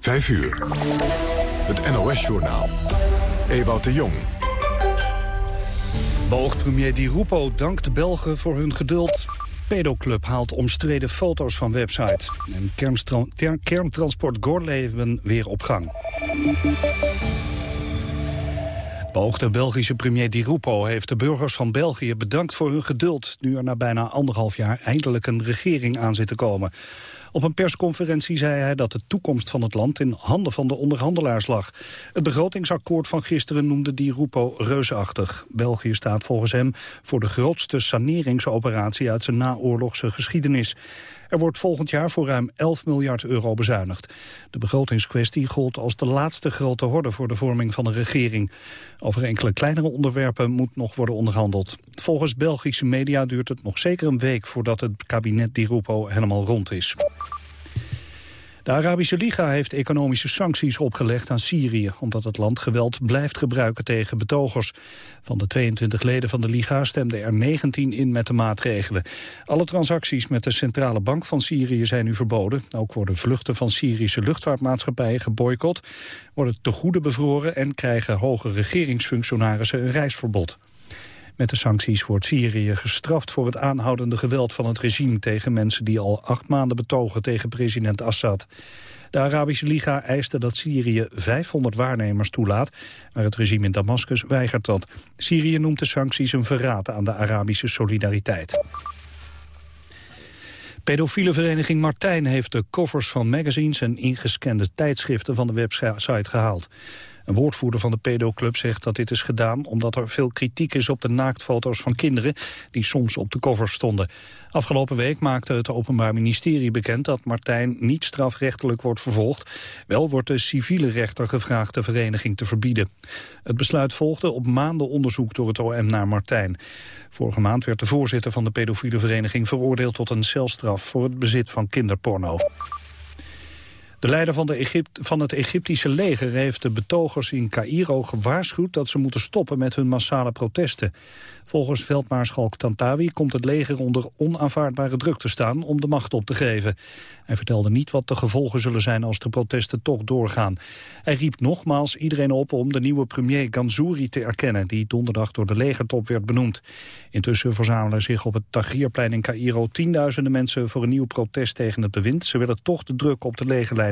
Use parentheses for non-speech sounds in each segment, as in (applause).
5 uur. Het NOS-journaal. Ewout de Jong. Beoogd premier Di Rupo dankt Belgen voor hun geduld. Pedoclub haalt omstreden foto's van website. En kerntransport Gorleven weer op gang. Beoogde Belgische premier Di Rupo heeft de burgers van België bedankt voor hun geduld... nu er na bijna anderhalf jaar eindelijk een regering aan zit te komen. Op een persconferentie zei hij dat de toekomst van het land in handen van de onderhandelaars lag. Het begrotingsakkoord van gisteren noemde Di Rupo reusachtig. België staat volgens hem voor de grootste saneringsoperatie uit zijn naoorlogse geschiedenis. Er wordt volgend jaar voor ruim 11 miljard euro bezuinigd. De begrotingskwestie gold als de laatste grote horde voor de vorming van een regering. Over enkele kleinere onderwerpen moet nog worden onderhandeld. Volgens Belgische media duurt het nog zeker een week voordat het kabinet Di Rupo helemaal rond is. De Arabische Liga heeft economische sancties opgelegd aan Syrië... omdat het land geweld blijft gebruiken tegen betogers. Van de 22 leden van de Liga stemden er 19 in met de maatregelen. Alle transacties met de Centrale Bank van Syrië zijn nu verboden. Ook worden vluchten van Syrische luchtvaartmaatschappijen geboycott... worden tegoeden bevroren en krijgen hoge regeringsfunctionarissen een reisverbod. Met de sancties wordt Syrië gestraft voor het aanhoudende geweld van het regime tegen mensen die al acht maanden betogen tegen president Assad. De Arabische Liga eiste dat Syrië 500 waarnemers toelaat, maar het regime in Damascus weigert dat. Syrië noemt de sancties een verraad aan de Arabische solidariteit. Pedofiele vereniging Martijn heeft de covers van magazines en ingescande tijdschriften van de website gehaald. Een woordvoerder van de pedoclub zegt dat dit is gedaan omdat er veel kritiek is op de naaktfoto's van kinderen die soms op de cover stonden. Afgelopen week maakte het Openbaar Ministerie bekend dat Martijn niet strafrechtelijk wordt vervolgd. Wel wordt de civiele rechter gevraagd de vereniging te verbieden. Het besluit volgde op maanden onderzoek door het OM naar Martijn. Vorige maand werd de voorzitter van de pedofiele vereniging veroordeeld tot een celstraf voor het bezit van kinderporno. De leider van, van het Egyptische leger heeft de betogers in Cairo gewaarschuwd dat ze moeten stoppen met hun massale protesten. Volgens veldmaarschalk Tantawi komt het leger onder onaanvaardbare druk te staan om de macht op te geven. Hij vertelde niet wat de gevolgen zullen zijn als de protesten toch doorgaan. Hij riep nogmaals iedereen op om de nieuwe premier Ganzouri te erkennen, die donderdag door de legertop werd benoemd. Intussen verzamelen zich op het Tahrirplein in Cairo tienduizenden mensen voor een nieuw protest tegen het bewind. Ze willen toch de druk op de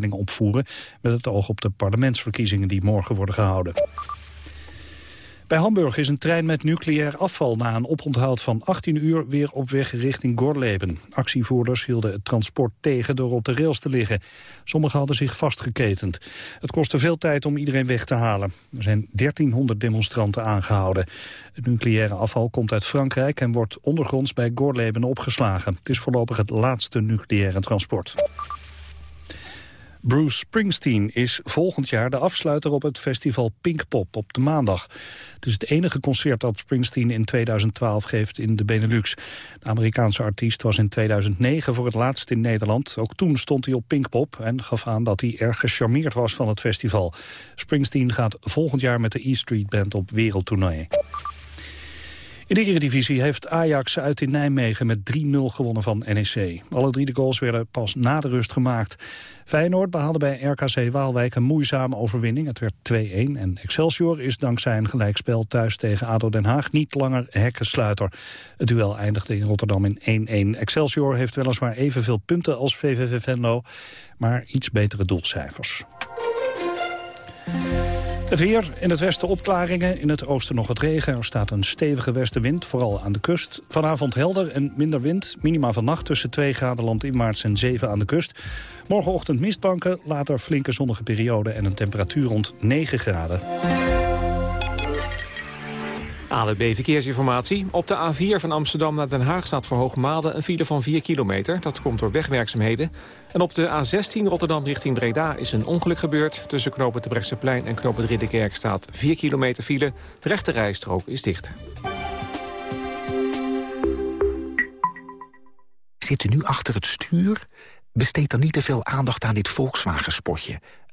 opvoeren met het oog op de parlementsverkiezingen die morgen worden gehouden. Bij Hamburg is een trein met nucleair afval na een oponthoud van 18 uur weer op weg richting Gorleben. Actievoerders hielden het transport tegen door op de rails te liggen. Sommigen hadden zich vastgeketend. Het kostte veel tijd om iedereen weg te halen. Er zijn 1300 demonstranten aangehouden. Het nucleaire afval komt uit Frankrijk en wordt ondergronds bij Gorleben opgeslagen. Het is voorlopig het laatste nucleaire transport. Bruce Springsteen is volgend jaar de afsluiter op het festival Pinkpop op de maandag. Het is het enige concert dat Springsteen in 2012 geeft in de Benelux. De Amerikaanse artiest was in 2009 voor het laatst in Nederland. Ook toen stond hij op Pinkpop en gaf aan dat hij erg gecharmeerd was van het festival. Springsteen gaat volgend jaar met de E Street Band op wereldtournee. In de Eredivisie heeft Ajax uit in Nijmegen met 3-0 gewonnen van NEC. Alle drie de goals werden pas na de rust gemaakt. Feyenoord behaalde bij RKC Waalwijk een moeizame overwinning. Het werd 2-1 en Excelsior is dankzij een gelijkspel thuis tegen ADO Den Haag niet langer hekkensluiter. Het duel eindigde in Rotterdam in 1-1. Excelsior heeft weliswaar evenveel punten als VVV Venlo, maar iets betere doelcijfers. Het weer, in het westen opklaringen, in het oosten nog wat regen. Er staat een stevige westenwind, vooral aan de kust. Vanavond helder en minder wind. Minima vannacht tussen 2 graden landinwaarts en 7 aan de kust. Morgenochtend mistbanken, later flinke zonnige periode... en een temperatuur rond 9 graden. ANWB Verkeersinformatie. Op de A4 van Amsterdam naar Den Haag staat voor Hoogmade een file van 4 kilometer. Dat komt door wegwerkzaamheden. En op de A16 Rotterdam richting Breda is een ongeluk gebeurd. Tussen knopen de Brechtseplein en knopen de Ridderkerk staat 4 kilometer file. De rechte rijstrook is dicht. Zit u nu achter het stuur? Besteed dan niet te veel aandacht aan dit Volkswagen-spotje.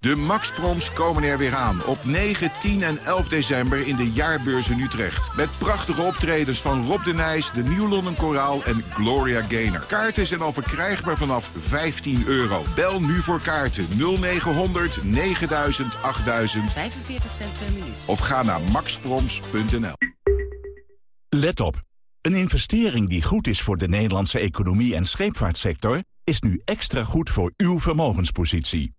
De Maxproms komen er weer aan op 9, 10 en 11 december in de Jaarbeurs in Utrecht. Met prachtige optredens van Rob de Nijs, de Nieuw London Koraal en Gloria Gaynor. Kaarten zijn al verkrijgbaar vanaf 15 euro. Bel nu voor kaarten 0900 9000 8000 45 cent per minuut. of ga naar maxproms.nl. Let op. Een investering die goed is voor de Nederlandse economie en scheepvaartsector... is nu extra goed voor uw vermogenspositie.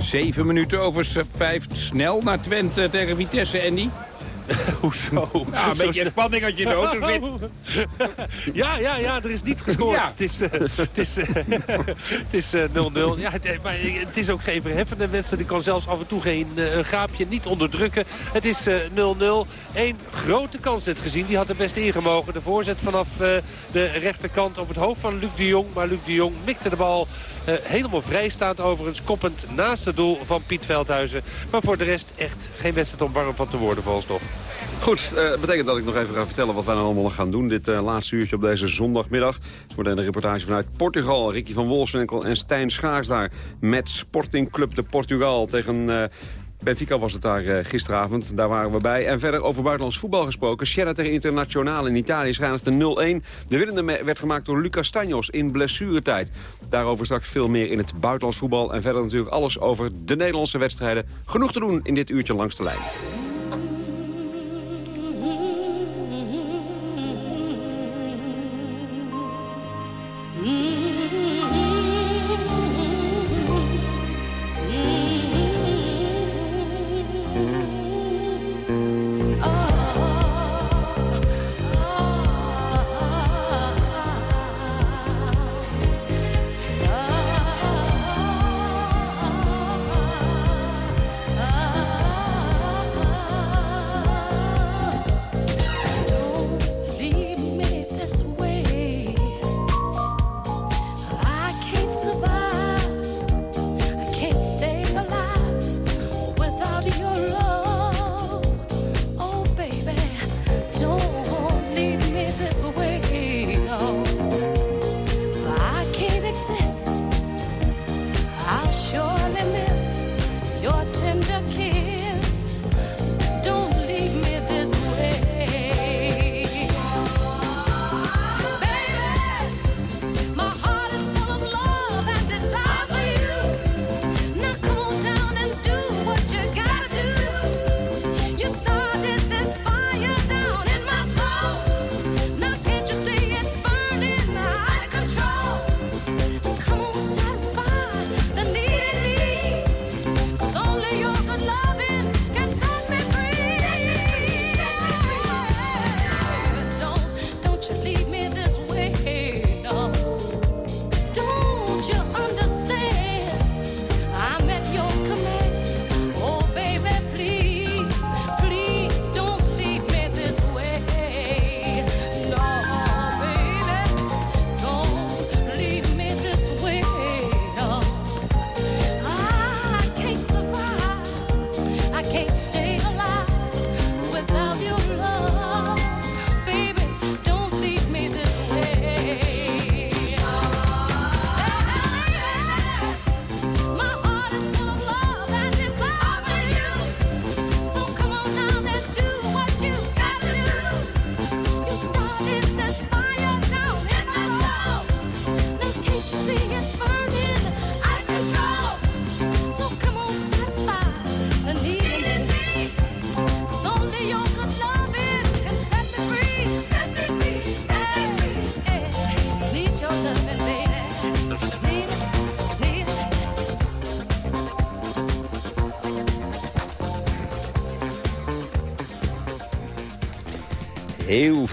Zeven minuten over vijf. Snel naar Twente tegen Vitesse, Andy. (laughs) Hoezo? Ja, een beetje spanning als je in de auto zit. (laughs) Ja, ja, ja, er is niet gescoord. Ja. Het is eh, het is, eh, (laughs) het is eh, 0-0. ja, het, eh, maar het is ook geen verheffende wedstrijd. Ik kan zelfs af en toe geen eh, een gaapje niet onderdrukken. Het is eh, 0-0. Eén grote kans net gezien. Die had er best ingemogen. De voorzet vanaf eh, de rechterkant op het hoofd van Luc de Jong. Maar Luc de Jong mikte de bal eh, helemaal vrijstaand overigens. Koppend naast het doel van Piet Veldhuizen. Maar voor de rest echt geen wedstrijd om warm van te worden vooralsnog. Goed, eh betekent dat ik nog even ga vertellen wat wij nou allemaal gaan doen. Dit eh, laatste uurtje op deze zondagmiddag. Wordt een reportage vanuit Portugal. Ricky van Wolfswinkel en Stijn Schaars daar. Met Sporting Club de Portugal tegen... eh, Benfica was het daar gisteravond, daar waren we bij. En verder over buitenlands voetbal gesproken. Sierra tegen Internationale in Italië schijnt de 0-1. De winnende werd gemaakt door Lucas Stanjos in blessuretijd. Daarover straks veel meer in het buitenlands voetbal. En verder natuurlijk alles over de Nederlandse wedstrijden. Genoeg te doen in dit uurtje langs de lijn.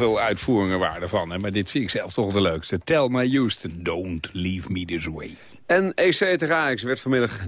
Veel uitvoeringen waren ervan. Maar dit vind ik zelf toch de leukste. Tell my Houston, don't leave me this way. En EC Ajax werd vanmiddag 0-3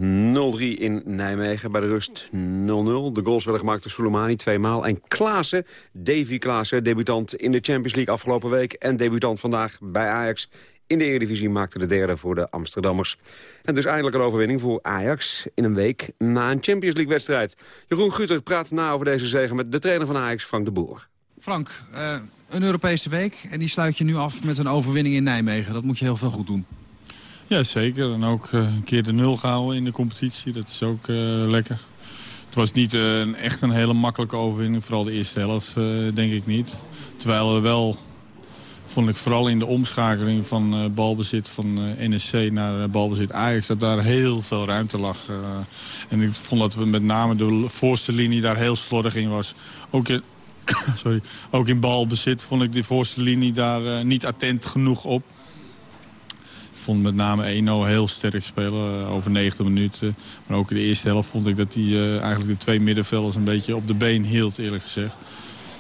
in Nijmegen. Bij de rust 0-0. De goals werden gemaakt door Soleimani tweemaal. En Klaassen, Davy Klaassen, debutant in de Champions League afgelopen week... en debutant vandaag bij Ajax in de Eredivisie maakte de derde voor de Amsterdammers. En dus eindelijk een overwinning voor Ajax in een week na een Champions League-wedstrijd. Jeroen Guter praat na over deze zegen met de trainer van Ajax, Frank de Boer. Frank, uh, een Europese week en die sluit je nu af met een overwinning in Nijmegen. Dat moet je heel veel goed doen. Ja, zeker. En ook uh, een keer de nul gehouden in de competitie. Dat is ook uh, lekker. Het was niet uh, echt een hele makkelijke overwinning. Vooral de eerste helft, denk ik niet. Terwijl we wel vond ik vooral in de omschakeling van balbezit van NSC naar balbezit Ajax... dat daar heel veel ruimte lag. en ik vond dat we met name de voorste linie daar heel slordig in was. Ook (coughs) sorry, ook in balbezit vond ik de voorste linie daar niet attent genoeg op. Ik vond met name 1-0 heel sterk spelen, over 90 minuten. Maar ook in de eerste helft vond ik dat hij eigenlijk de twee middenvelders een beetje op de been hield, eerlijk gezegd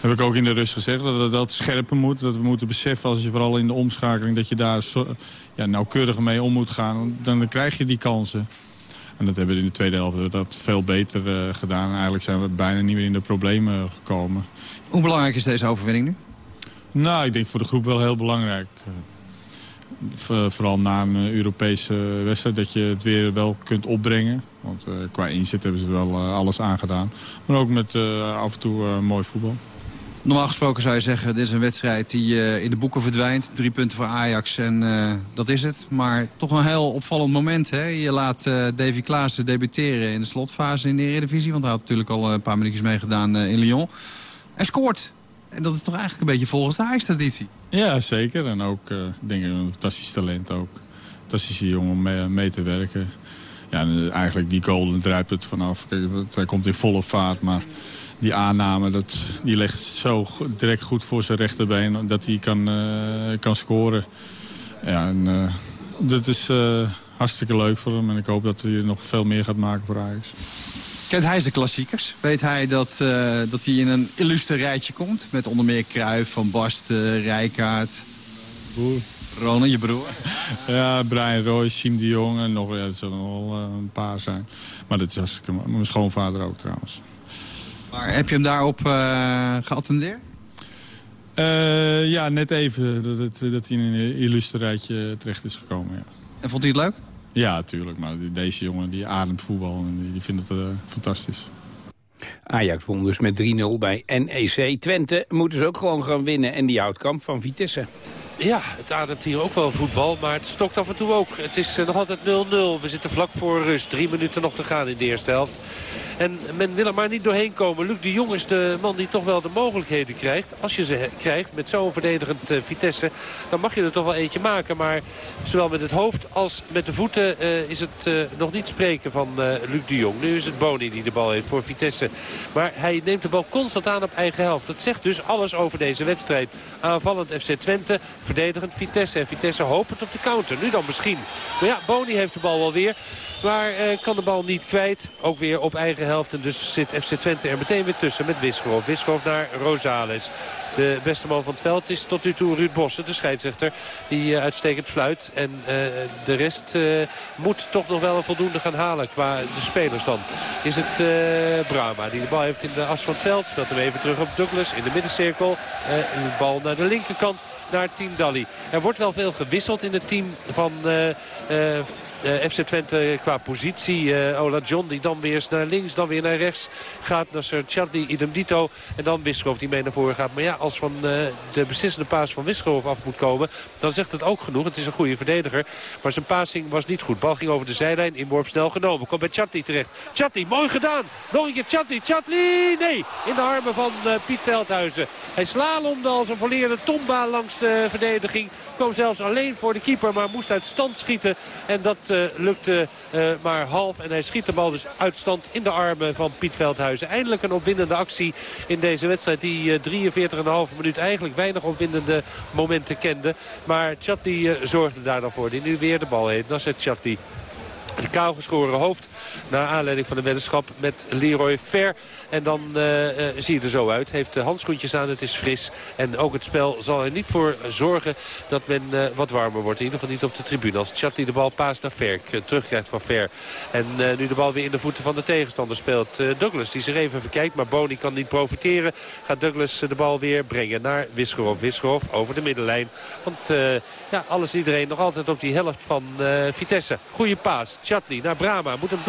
heb ik ook in de rust gezegd dat dat scherper moet. Dat we moeten beseffen als je vooral in de omschakeling... dat je daar zo, ja, nauwkeuriger mee om moet gaan. Dan krijg je die kansen. En dat hebben we in de tweede helft dat veel beter uh, gedaan. En eigenlijk zijn we bijna niet meer in de problemen gekomen. Hoe belangrijk is deze overwinning nu? Nou, ik denk voor de groep wel heel belangrijk. Vooral na een Europese wedstrijd dat je het weer wel kunt opbrengen. Want uh, qua inzet hebben ze er wel alles aangedaan. Maar ook met af en toe mooi voetbal. Normaal gesproken zou je zeggen, dit is een wedstrijd die uh, in de boeken verdwijnt. Drie punten voor Ajax en uh, dat is het. Maar toch een heel opvallend moment. Hè? Je laat uh, Davy Klaassen debuteren in de slotfase in de Eredivisie. Want hij had natuurlijk al een paar minuutjes meegedaan in Lyon. Hij scoort. En dat is toch eigenlijk een beetje volgens de Ajax-traditie. Ja, zeker. En ook, ik denk een fantastisch talent ook. Fantastische jongen om mee, mee te werken. Ja, eigenlijk die goal druipt het vanaf. Kijk, hij komt in volle vaart, maar die aanname, dat, die ligt zo direct goed voor zijn rechterbeen dat hij kan, uh, kan scoren. Ja, en, uh, dat is uh, hartstikke leuk voor hem en ik hoop dat hij nog veel meer gaat maken voor Ajax. Kent hij de klassiekers? Weet hij dat, dat hij in een illustre rijtje komt? Met onder meer Cruijff, Van Basten, Rijkaard. Broer. Ronald, je broer? (laughs) Ja, Brian Royce, Siem de Jong en nog, ja, zullen wel een paar zijn. Maar dat is hartstikke Mijn schoonvader ook trouwens. Maar heb je hem daarop uh, geattendeerd? Uh, ja, net even dat, dat hij in een illustre rijtje terecht is gekomen. Ja. En vond hij het leuk? Ja, natuurlijk. Maar deze jongen die ademt voetbal en die, die vindt het uh, fantastisch. Ajax won dus met 3-0 bij NEC. Twente moeten ze ook gewoon gaan winnen. En die houtkamp van Vitesse. Ja, het ademt hier ook wel voetbal, maar het stokt af en toe ook. Het is nog altijd 0-0. We zitten vlak voor rust. Drie minuten nog te gaan in de eerste helft. En men wil er maar niet doorheen komen. Luc de Jong is de man die toch wel de mogelijkheden krijgt. Als je ze krijgt met zo'n verdedigend uh, Vitesse, dan mag je er toch wel eentje maken. Maar zowel met het hoofd als met de voeten uh, is het nog niet spreken van Luc de Jong. Nu is het Boni die de bal heeft voor Vitesse. Maar hij neemt de bal constant aan op eigen helft. Dat zegt dus alles over deze wedstrijd. Aanvallend FC Twente, verdedigend Vitesse. En Vitesse hopend op de counter. Nu dan misschien. Maar ja, Boni heeft de bal wel weer. Maar uh, kan de bal niet kwijt. Ook weer op eigen helft. En dus zit FC Twente er meteen weer tussen met Wisgrove. Wisgrove naar Rosales. De beste man van het veld is tot nu toe Ruud Bossen, de scheidsrechter. Die uh, uitstekend fluit. En uh, de rest moet toch nog wel een voldoende gaan halen qua de spelers dan. Is het Brama die de bal heeft in de as van het veld. Speelt hem even terug op Douglas in de middencirkel. de bal naar de linkerkant naar Team Dali. Er wordt wel veel gewisseld in het team van uh, FC Twente qua positie. Uh, Ola John die dan weer naar links, dan weer naar rechts gaat. Naar Chadli, idem dito. En dan Wisgrove die mee naar voren gaat. Maar ja, als van uh, de beslissende paas van Wisgrove af moet komen... dan zegt het ook genoeg. Het is een goede verdediger. Maar zijn passing was niet goed. Bal ging over de zijlijn. Inworp snel genomen. Komt bij Chadli terecht. Chadli, mooi gedaan. Nog een keer Chadli. Chadli, nee. In de armen van Piet Veldhuizen. Hij slalomde als een volleerde tomba langs de verdediging. Kwam zelfs alleen voor de keeper, maar moest uit stand schieten. En dat lukte uh, maar half. En hij schiet de bal dus uit stand in de armen van Piet Veldhuizen. Eindelijk een opwindende actie in deze wedstrijd. Die uh, 43,5 minuut eigenlijk weinig opwindende momenten kende. Maar Chatli zorgde daar dan voor. Die nu weer de bal heeft. Nasser Chatli kaal geschoren hoofd. Naar aanleiding van de weddenschap met Leroy Fer. En dan uh, zie je er zo uit. Heeft handschoentjes aan, het is fris. En ook het spel zal er niet voor zorgen dat men wat warmer wordt. In ieder geval niet op de tribune. Als Chatli de bal paast naar Ver, terugkrijgt van Ver. En nu de bal weer in de voeten van de tegenstander speelt Douglas. Die zich even verkijkt, maar Boni kan niet profiteren. Gaat Douglas de bal weer brengen naar Wisgerov. Wisgerov over de middenlijn. Want ja, alles iedereen nog altijd op die helft van Vitesse. Goeie paas. Chatli naar Brama. Moet hem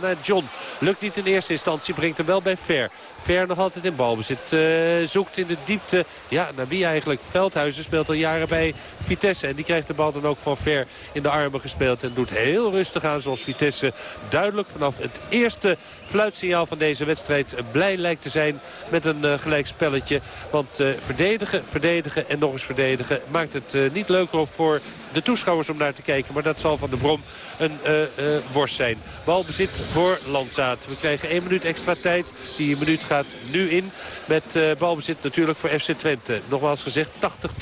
naar John. Lukt niet in eerste instantie. Brengt hem wel bij Ver. Ver nog altijd in balbezit. Uh, zoekt in de diepte. Ja, naar wie eigenlijk? Veldhuizen speelt al jaren bij Vitesse. En die krijgt de bal dan ook van Ver in de armen gespeeld. En doet heel rustig aan zoals Vitesse duidelijk vanaf het eerste fluitsignaal van deze wedstrijd blij lijkt te zijn met een uh, gelijk spelletje. Want uh, verdedigen, verdedigen en nog eens verdedigen maakt het niet leuker op voor de toeschouwers om naar te kijken. Maar dat zal van de Brom een uh, worst zijn. Balbezit voor Landzaat. We krijgen één minuut extra tijd. Die minuut gaat nu in. Met uh, balbezit natuurlijk voor FC Twente. Nogmaals gezegd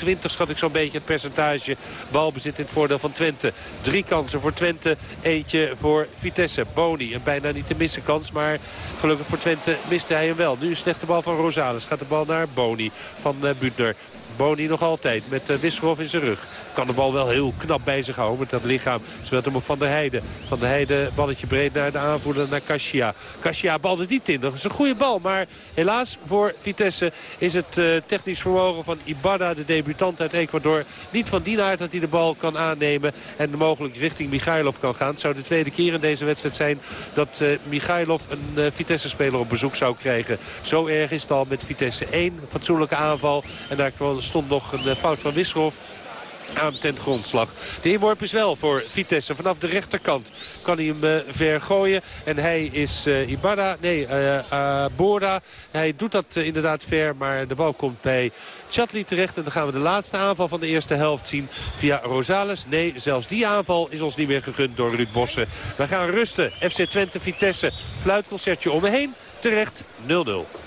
80-20 schat ik zo'n beetje het percentage. Balbezit in het voordeel van Twente. Drie kansen voor Twente. Eentje voor Vitesse. Boni. Een bijna niet te missen kans. Maar gelukkig voor Twente miste hij hem wel. Nu een slechte bal van Rosales. Gaat de bal naar Boni van uh, Butner. Boni nog altijd met uh, in zijn rug. Kan de bal wel heel knap bij zich houden met dat lichaam. Speelt hem op Van der Heijden. Van der Heijden balletje breed naar de aanvoerder naar Kashia. Kashia bal de diepte in. Dat is een goede bal. Maar helaas voor Vitesse is het uh, technisch vermogen van Ibarra, de debutant uit Ecuador, niet van die aard dat hij de bal kan aannemen. En mogelijk richting Michailov kan gaan. Het zou de tweede keer in deze wedstrijd zijn dat uh, Michailov een uh, Vitesse-speler op bezoek zou krijgen. Zo erg is het al met Vitesse 1. Fatsoenlijke aanval. En daar stond nog een fout van Wisselhof aan ten grondslag. De inworp is wel voor Vitesse. Vanaf de rechterkant kan hij hem uh, ver gooien. En hij is uh, Ibarra, nee, uh, Bora. Hij doet dat inderdaad ver, maar de bal komt bij Chatli terecht. En dan gaan we de laatste aanval van de eerste helft zien via Rosales. Nee, zelfs die aanval is ons niet meer gegund door Ruud Bossen. We gaan rusten. FC Twente, Vitesse. Fluitconcertje om me heen. Terecht 0-0.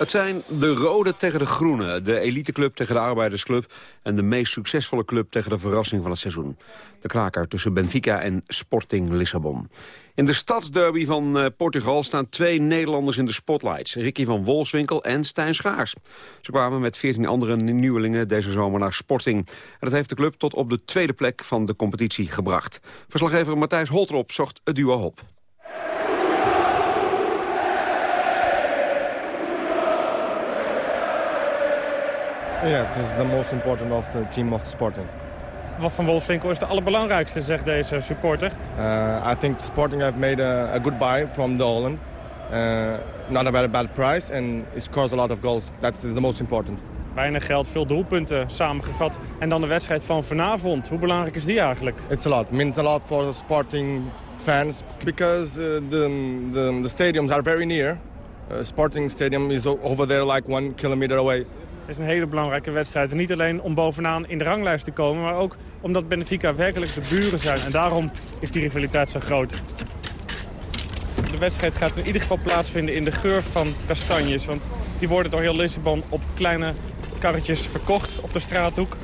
Het zijn de rode tegen de groene, de eliteclub tegen de arbeidersclub... en de meest succesvolle club tegen de verrassing van het seizoen. De kraker tussen Benfica en Sporting Lissabon. In de stadsderby van uh, Portugal staan twee Nederlanders in de spotlights. Ricky van Wolfswinkel en Stijn Schaars. Ze kwamen met 14 andere nieuwelingen deze zomer naar Sporting. En dat heeft de club tot op de tweede plek van de competitie gebracht. Verslaggever Matthijs Holtrop zocht het duo op. Yes, it's the most important of the team of Sporting. Wat van Wolfswinkel is de allerbelangrijkste, zegt deze supporter. Uh, I think Sporting have made a, a good buy from the Holland. Uh, not a very bad price and it scores a lot of goals. That is the most important. Weinig geld, veel doelpunten samengevat. En dan de wedstrijd van vanavond. Hoe belangrijk is die eigenlijk? It's a lot. Means a lot for Sporting fans because uh, the, the, the stadiums are very near. Uh, Sporting Stadium is over there like one kilometer away. Het is een hele belangrijke wedstrijd. En niet alleen om bovenaan in de ranglijst te komen... maar ook omdat Benfica werkelijk de buren zijn. En daarom is die rivaliteit zo groot. De wedstrijd gaat in ieder geval plaatsvinden in de geur van kastanjes. Want die worden door heel Lissabon op kleine karretjes verkocht op de straathoek.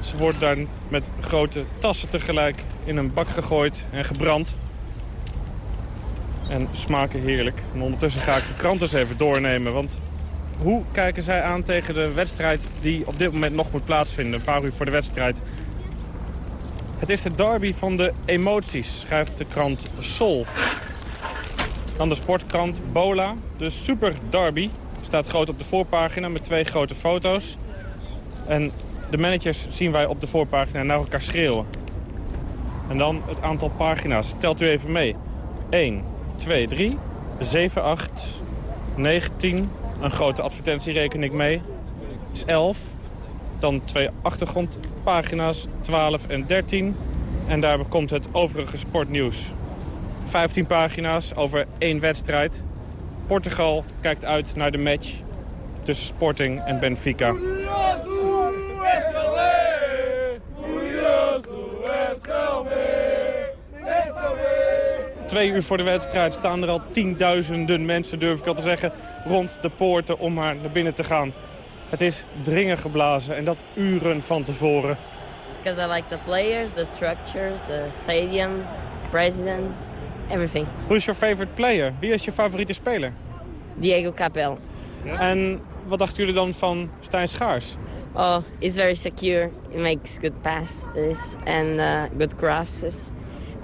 Ze worden dan met grote tassen tegelijk in een bak gegooid en gebrand. En smaken heerlijk. En ondertussen ga ik de krant eens even doornemen, want hoe kijken zij aan tegen de wedstrijd die op dit moment nog moet plaatsvinden? Een paar uur voor de wedstrijd. Het is de derby van de emoties, schrijft de krant Sol. Dan de sportkrant Bola. De Super Derby staat groot op de voorpagina met twee grote foto's. En de managers zien wij op de voorpagina naar elkaar schreeuwen. En dan het aantal pagina's. Telt u even mee. 1, 2, 3, 7, 8, 19, een grote advertentie reken ik mee. is 11. Dan twee achtergrondpagina's, 12 en 13. En daar komt het overige sportnieuws. 15 pagina's over één wedstrijd. Portugal kijkt uit naar de match tussen Sporting en Benfica. Twee uur voor de wedstrijd staan er al tienduizenden mensen, durf ik al te zeggen, rond de poorten om maar naar binnen te gaan. Het is dringen geblazen en dat uren van tevoren. Because I like the players, the structures, the stadium. president, everything. Who's your favorite player? Wie is je favoriete speler? Diego Capel. En wat dachten jullie dan van Stijn Schaars? Oh, he's very secure. He makes good passes and uh, good crosses.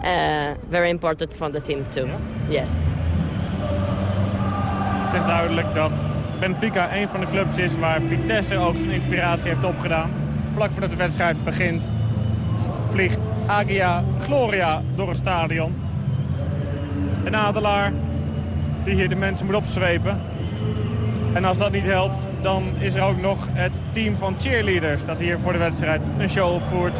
Uh, very important for the team too. Yes. Het is duidelijk dat Benfica een van de clubs is waar Vitesse ook zijn inspiratie heeft opgedaan. Vlak voordat de wedstrijd begint vliegt Agia Gloria door het stadion. Een adelaar die hier de mensen moet opzwepen. En als dat niet helpt, dan is er ook nog het team van cheerleaders... dat hier voor de wedstrijd een show opvoert.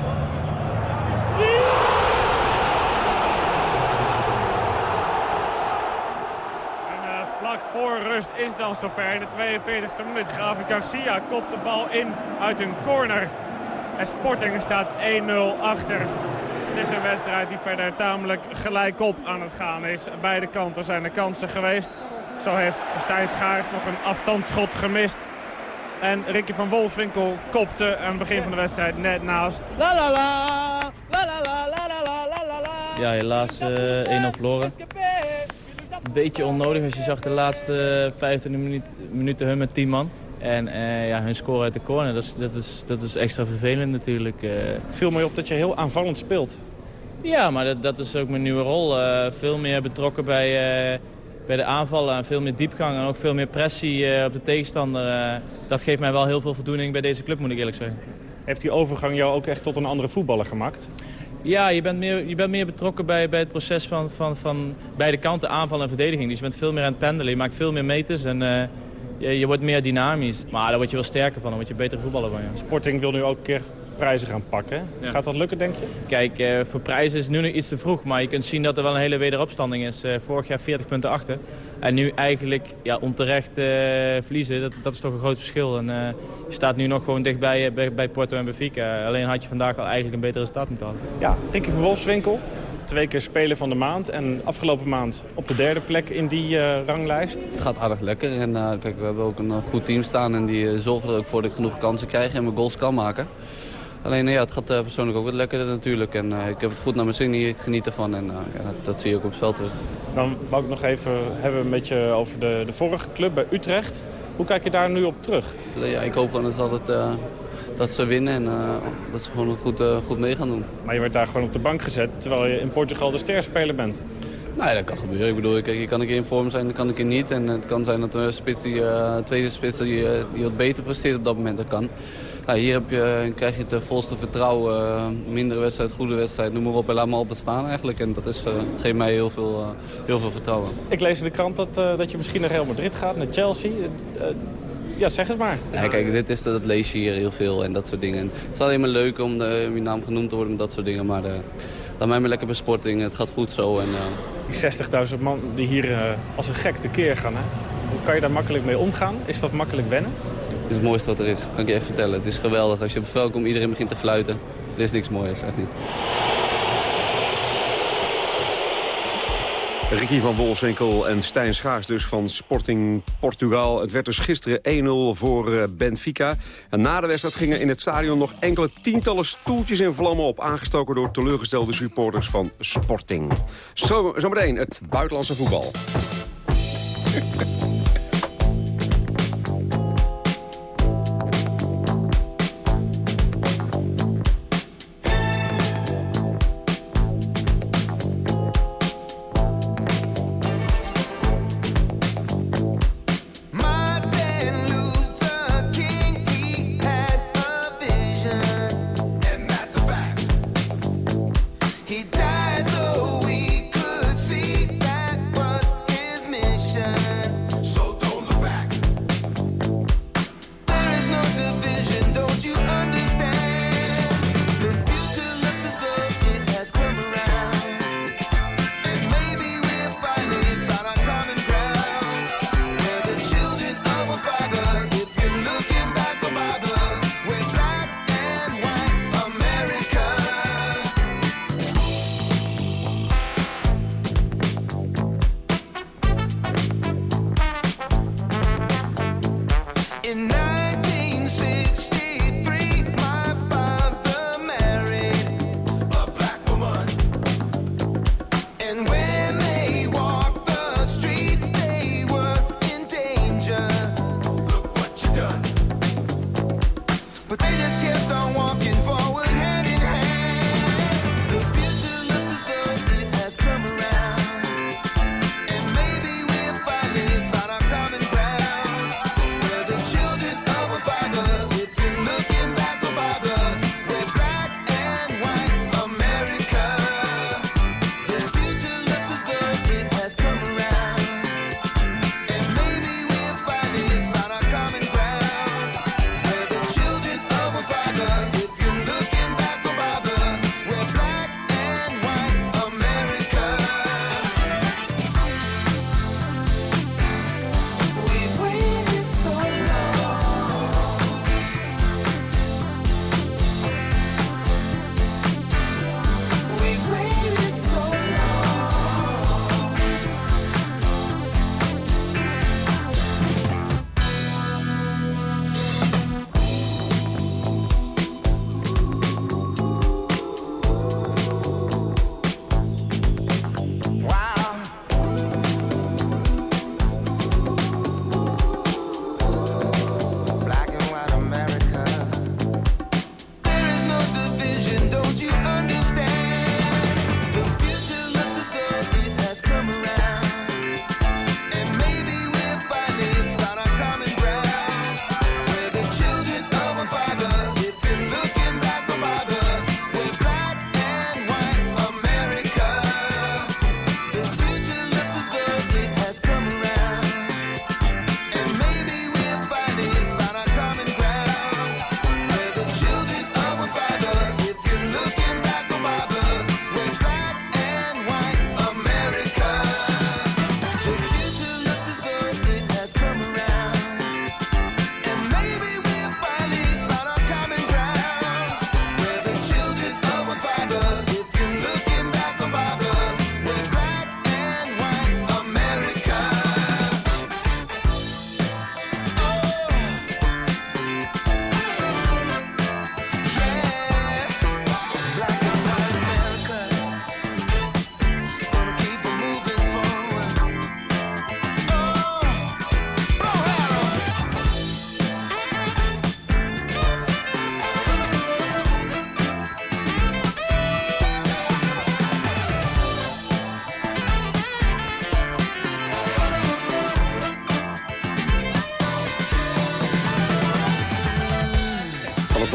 En uh, vlak voor rust is het dan zover. In de 42e minuut Gavi Garcia kopt de bal in uit een corner. En Sporting staat 1-0 achter. Het is een wedstrijd die verder tamelijk gelijk op aan het gaan is. Beide kanten zijn er kansen geweest. Zo heeft Stijn Schaars nog een afstandsschot gemist. En Ricky van Wolfswinkel kopte aan het begin van de wedstrijd net naast. La la la, la la la, la la la la la. Ja, helaas uh, 1-0 verloren. Een beetje onnodig als je zag de laatste 25 minuten, minuten hun met 10 man. En uh, ja, hun score uit de corner, dat is, dat is, dat is extra vervelend natuurlijk. Uh, het viel mij op dat je heel aanvallend speelt. Ja, maar dat, dat is ook mijn nieuwe rol. Uh, veel meer betrokken bij, bij de aanvallen en veel meer diepgang en ook veel meer pressie op de tegenstander. dat geeft mij wel heel veel voldoening bij deze club, moet ik eerlijk zeggen. Heeft die overgang jou ook echt tot een andere voetballer gemaakt? Ja, je bent meer, je bent meer betrokken bij, bij het proces van, van, van beide kanten, aanval en verdediging. Dus je bent veel meer aan het pendelen, je maakt veel meer meters en je, je, wordt meer dynamisch. Maar daar word je wel sterker van, dan word je betere voetballer van. Sporting wil nu ook een keer prijzen gaan pakken. Ja. Gaat dat lukken, denk je? Kijk, uh, voor prijzen is het nu nog iets te vroeg. Maar je kunt zien dat er wel een hele wederopstanding is. Uh, vorig jaar 40 punten achter. En nu eigenlijk ja, onterecht uh, verliezen, dat, dat is toch een groot verschil. En, je staat nu nog gewoon dichtbij bij, bij Porto en Benfica. Alleen had je vandaag al eigenlijk een betere resultaat moeten halen. Ja, Ricky van Wolfswinkel. Twee keer Speler van de Maand en afgelopen maand op de derde plek in die uh, ranglijst. Het gaat aardig lekker en uh, kijk, we hebben ook een uh, goed team staan en die zorgen er ook voor dat ik genoeg kansen krijg en mijn goals kan maken. Alleen ja, het gaat persoonlijk ook wat lekkerder natuurlijk en ik heb het goed naar mijn zin hier, ik geniet ervan en ja, dat, dat, zie je ook op het veld terug. Dan wou ik nog even hebben met je over de, de vorige club bij Utrecht. Hoe kijk je daar nu op terug? Ja, ik hoop gewoon dat het altijd dat ze winnen en uh, dat ze gewoon goed, uh, goed mee gaan doen. Maar je werd daar gewoon op de bank gezet, terwijl je in Portugal de sterspeler bent. Nou ja, dat kan gebeuren. Ik bedoel, kijk, je kan een keer in vorm zijn, dan kan ik er niet. En het kan zijn dat een spits die, tweede spits die, die wat beter presteert op dat moment, dat kan. Nou, hier heb je, krijg je het volste vertrouwen, mindere wedstrijd, goede wedstrijd, noem maar op. En laat me altijd staan eigenlijk. En dat is, geeft mij heel veel, heel veel vertrouwen. Ik lees in de krant dat, dat je misschien naar Real Madrid gaat, naar Chelsea. Ja, zeg het maar. Ja, kijk, dit is, dat lees je hier heel veel en dat soort dingen. Het is alleen maar leuk om, de, je naam genoemd te worden en dat soort dingen. Maar uh, laat mij maar lekker bij sporting. Het gaat goed zo. En, uh... Die 60.000 man die hier uh, als een gek tekeer gaan. Hè? Hoe kan je daar makkelijk mee omgaan? Is dat makkelijk wennen? Is het mooiste wat er is, kan ik je echt vertellen. Het is geweldig. Als je op het veld komt, iedereen begint te fluiten. Er is niks moois, echt niet. Ricky van Wolfswinkel en Stijn Schaars dus van Sporting Portugal. Het werd dus gisteren 1-0 voor Benfica. En na de wedstrijd gingen in het stadion nog enkele tientallen stoeltjes in vlammen op... aangestoken door teleurgestelde supporters van Sporting. Zo, zometeen het buitenlandse voetbal. (laughs)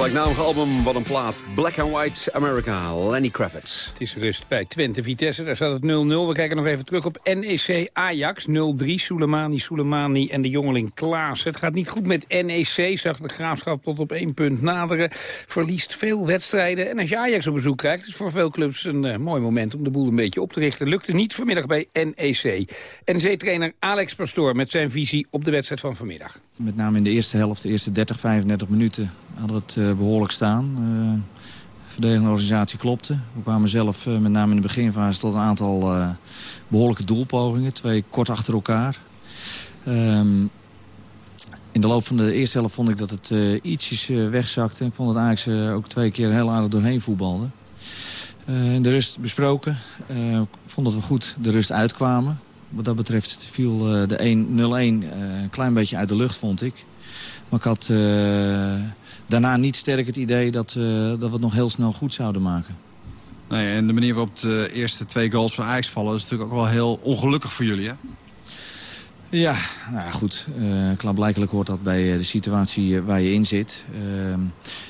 gelijknamige album, wat een plaat. Black and White America, Lenny Kravitz. Het is rust bij Twente Vitesse, daar staat het 0-0. We kijken nog even terug op NEC Ajax 0-3. Soleimani, Soleimani en de jongeling Klaas. Het gaat niet goed met NEC, zag de graafschap tot op één punt naderen. Verliest veel wedstrijden. En als je Ajax op bezoek krijgt, is voor veel clubs een uh, mooi moment om de boel een beetje op te richten. Lukte niet vanmiddag bij NEC. NEC-trainer Alex Pastoor met zijn visie op de wedstrijd van vanmiddag. Met name in de eerste helft, de eerste 30, 35 minuten hadden we het uh, behoorlijk staan. Uh, de verdedigende organisatie klopte. We kwamen zelf uh, met name in de beginfase tot een aantal behoorlijke doelpogingen. Twee kort achter elkaar. Um, in de loop van de eerste helft vond ik dat het ietsjes wegzakte. Ik vond dat Ajax ook twee keer heel aardig doorheen voetbalde. in de rust besproken. ik vond dat we goed de rust uitkwamen. Wat dat betreft viel de 0-1 een klein beetje uit de lucht, vond ik. Maar ik had daarna niet sterk het idee dat, uh, dat we het nog heel snel goed zouden maken. Nee, en de manier waarop de eerste twee goals van Ajax vallen... is natuurlijk ook wel heel ongelukkig voor jullie, hè? Ja, nou goed. Uh, klaarblijkelijk hoort dat bij de situatie waar je in zit. Uh,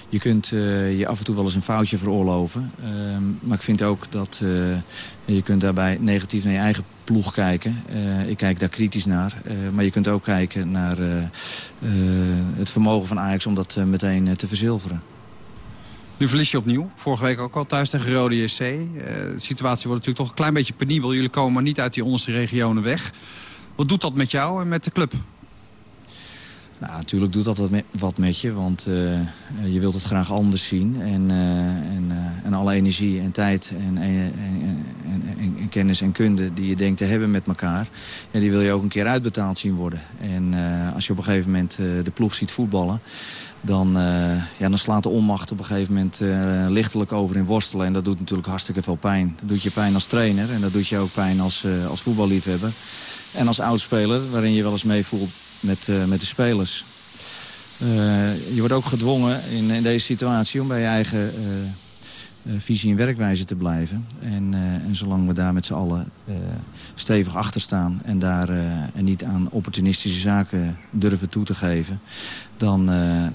je kunt uh, je af en toe wel eens een foutje veroorloven. Ehm, maar ik vind ook dat je kunt daarbij negatief naar je eigen ploeg kijken. Uh, ik kijk daar kritisch naar. Uh, maar je kunt ook kijken naar uh, het vermogen van Ajax om dat meteen te verzilveren. Nu verlies je opnieuw. Vorige week ook al thuis tegen Rode JC. de situatie wordt natuurlijk toch een klein beetje penibel. Jullie komen maar niet uit die onderste regionen weg. Wat doet dat met jou en met de club? Nou, natuurlijk doet dat wat met, je, want uh, je wilt het graag anders zien. En, uh, en, en alle energie en tijd en, en, en, kennis en kunde die je denkt te hebben met elkaar... Ja, die wil je ook een keer uitbetaald zien worden. En als je op een gegeven moment de ploeg ziet voetballen... Dan, ja, dan slaat de onmacht op een gegeven moment lichtelijk over in worstelen. En dat doet natuurlijk hartstikke veel pijn. Dat doet je pijn als trainer en dat doet je ook pijn als, als voetballiefhebber. En als oudspeler, waarin je wel eens meevoelt met, uh, met de spelers. Uh, je wordt ook gedwongen in, in, deze situatie om bij je eigen uh, visie en werkwijze te blijven. En, en zolang we daar met z'n allen stevig achter staan... en daar en niet aan opportunistische zaken durven toe te geven... dan,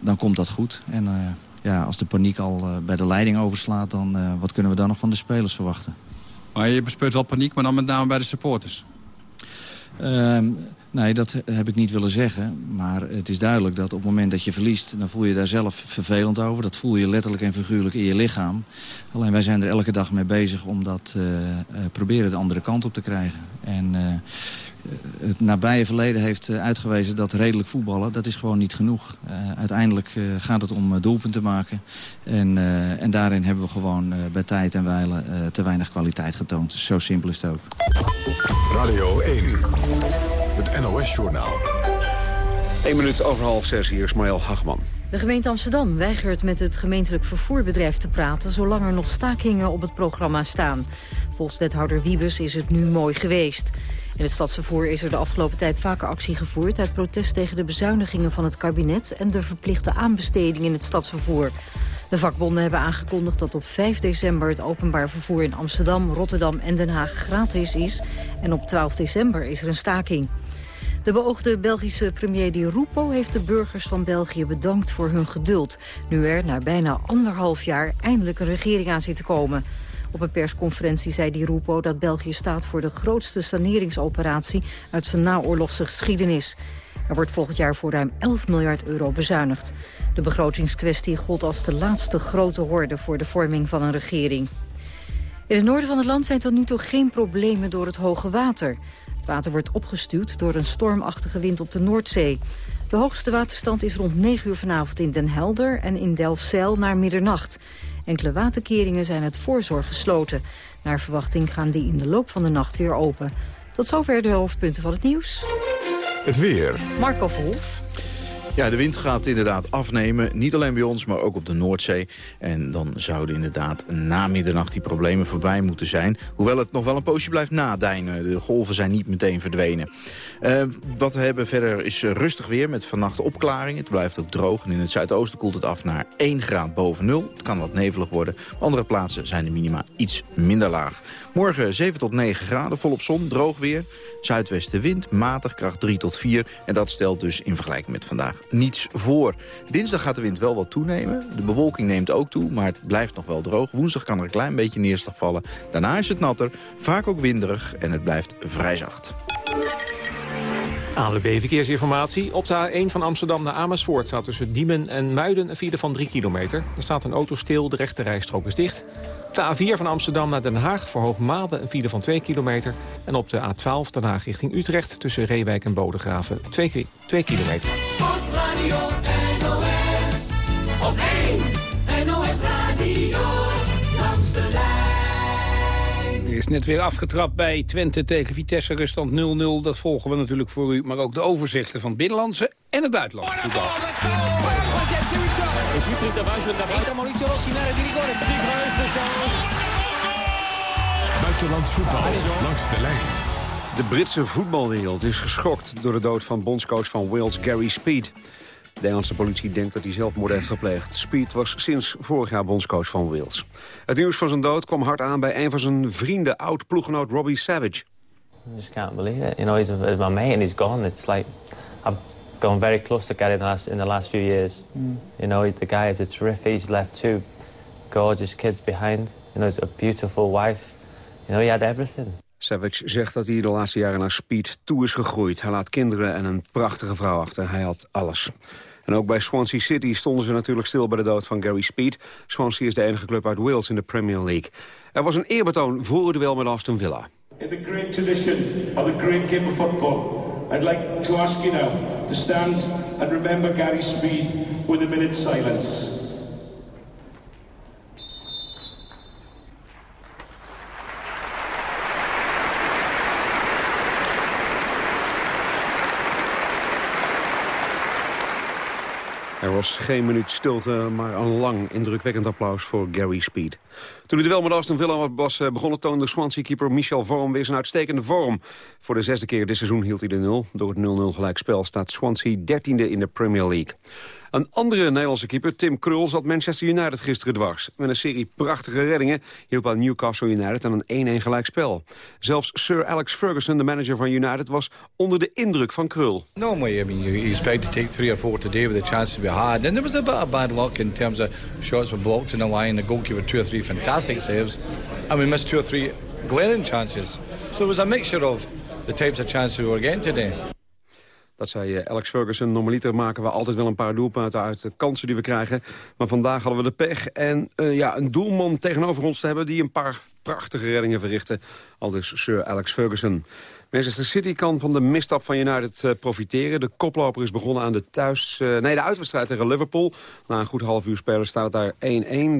dan komt dat goed. En ja, als de paniek al bij de leiding overslaat... dan wat kunnen we dan nog van de spelers verwachten? Maar je bespeurt wel paniek, maar dan met name bij de supporters? Uh, Nee, dat heb ik niet willen zeggen. Maar het is duidelijk dat op het moment dat je verliest... dan voel je daar zelf vervelend over. Dat voel je letterlijk en figuurlijk in je lichaam. Alleen wij zijn er elke dag mee bezig om dat uh, uh, proberen de andere kant op te krijgen. En uh, het nabije verleden heeft uitgewezen dat redelijk voetballen... dat is gewoon niet genoeg. uiteindelijk gaat het om doelpunten maken. En, en daarin hebben we gewoon bij tijd en wijle te weinig kwaliteit getoond. Zo simpel is het ook. Radio 1. Het NOS-journaal. 1 minuut over half zes, hier Ismaël Hagman. De gemeente Amsterdam weigert met het gemeentelijk vervoerbedrijf te praten... zolang er nog stakingen op het programma staan. Volgens wethouder Wiebes is het nu mooi geweest. In het stadsvervoer is er de afgelopen tijd vaker actie gevoerd... uit protest tegen de bezuinigingen van het kabinet... en de verplichte aanbesteding in het stadsvervoer. De vakbonden hebben aangekondigd dat op 5 december het openbaar vervoer in Amsterdam, Rotterdam en Den Haag gratis is. En op 12 december is er een staking. De beoogde Belgische premier Di Rupo heeft de burgers van België bedankt voor hun geduld. Nu er na bijna anderhalf jaar eindelijk een regering aan zit te komen. Op een persconferentie zei Di Rupo dat België staat voor de grootste saneringsoperatie uit zijn naoorlogse geschiedenis. Er wordt volgend jaar voor ruim 11 miljard euro bezuinigd. De begrotingskwestie gold als de laatste grote horde voor de vorming van een regering. In het noorden van het land zijn tot nu toe geen problemen door het hoge water. Het water wordt opgestuwd door een stormachtige wind op de Noordzee. De hoogste waterstand is rond 9 uur vanavond in Den Helder en in Delfzijl naar middernacht. Enkele waterkeringen zijn uit voorzorg gesloten. Naar verwachting gaan die in de loop van de nacht weer open. Tot zover de hoofdpunten van het nieuws. Het weer. Marco Verhoef. Ja, de wind gaat inderdaad afnemen. Niet alleen bij ons, maar ook op de Noordzee. En dan zouden inderdaad na middernacht die problemen voorbij moeten zijn. Hoewel het nog wel een poosje blijft nadijnen. De golven zijn niet meteen verdwenen. Uh, wat we hebben verder is rustig weer met vannacht opklaringen. Het blijft ook droog. En in het zuidoosten koelt het af naar 1 graad boven nul. Het kan wat nevelig worden. Op andere plaatsen zijn de minima iets minder laag. Morgen 7 tot 9 graden, volop zon, droog weer. Zuidwestenwind, matig, kracht 3 tot 4. En dat stelt dus in vergelijking met vandaag niets voor. Dinsdag gaat de wind wel wat toenemen. De bewolking neemt ook toe, maar het blijft nog wel droog. Woensdag kan er een klein beetje neerslag vallen. Daarna is het natter, vaak ook winderig en het blijft vrij zacht. ANWB Verkeersinformatie. Op de A1 van Amsterdam naar Amersfoort staat tussen Diemen en Muiden een file van 3 kilometer. Er staat een auto stil, de rechte rijstrook is dicht. Op de A4 van Amsterdam naar Den Haag voor Hoogmade een file van 2 kilometer. En op de A12 Den Haag richting Utrecht tussen Reewijk en Bodegraven 2, 2 kilometer. Sportradio NOS op 1 NOS Radio langs de lijn. Er is net weer afgetrapt bij Twente tegen Vitesse, ruststand 0-0. Dat volgen we natuurlijk voor u, maar ook de overzichten van het binnenlandse en het buitenlandse voetbal. Buitenlands voetbal langs de lijn. De Britse voetbalwereld is geschokt door de dood van bondscoach van Wales Gary Speed. De Nederlandse politie denkt dat hij zelfmoord heeft gepleegd. Speed was sinds vorig jaar bondscoach van Wales. Het nieuws van zijn dood kwam hard aan bij een van zijn vrienden, oud-ploeggenoot Robbie Savage. I just can't believe it. You know, he's, he's my mate and he's gone. It's like I've gone very close to Gary in the last, in the last few years. Mm. You know, the guy is a terrific. He's left two gorgeous kids behind. You know, he's a beautiful wife. You know, he had everything. Savage zegt dat hij de laatste jaren naar Speed toe is gegroeid. Hij laat kinderen en een prachtige vrouw achter. Hij had alles. En ook bij Swansea City stonden ze natuurlijk stil bij de dood van Gary Speed. Swansea is de enige club uit Wales in de Premier League. Er was een eerbetoon voor het duel met Aston Villa. In the great tradition of the great game of football, I'd like to ask you now to stand and remember Gary Speed with a minute's silence. Er was geen minuut stilte, maar een lang indrukwekkend applaus voor Gary Speed. Toen het duel met Aston Villa was eh, begonnen... toonde Swansea-keeper Michel Vorm weer zijn uitstekende vorm. Voor de zesde keer dit seizoen hield hij de nul. Door het 0-0 gelijkspel staat Swansea dertiende in de Premier League. Een andere Nederlandse keeper, Tim Krul, zat Manchester United gisteren dwars. Met een serie prachtige reddingen hielp aan Newcastle United aan een 1-1 gelijkspel. Zelfs Sir Alex Ferguson, de manager van United, was onder de indruk van Krul. Normally, I mean, you expect to take three or four today with the chances we had. And there was a bit of bad luck in terms of shots were blocked in the line, the goalkeeper two or three fantastic saves, and we missed two or three glaring chances. So it was a mixture of the types of chances we were getting today. Dat zei eh, Alex Ferguson. Normaliter maken we altijd wel een paar doelpunten uit de kansen die we krijgen. Maar vandaag hadden we de pech. En eh, ja, een doelman tegenover ons te hebben die een paar prachtige reddingen verrichtte. Al dus Sir Alex Ferguson. Manchester City kan van de misstap van United eh, profiteren. De koploper is begonnen aan de thuis... eh, nee, de uitwedstrijd tegen Liverpool. Na een goed half uur spelen staat het daar 1-1.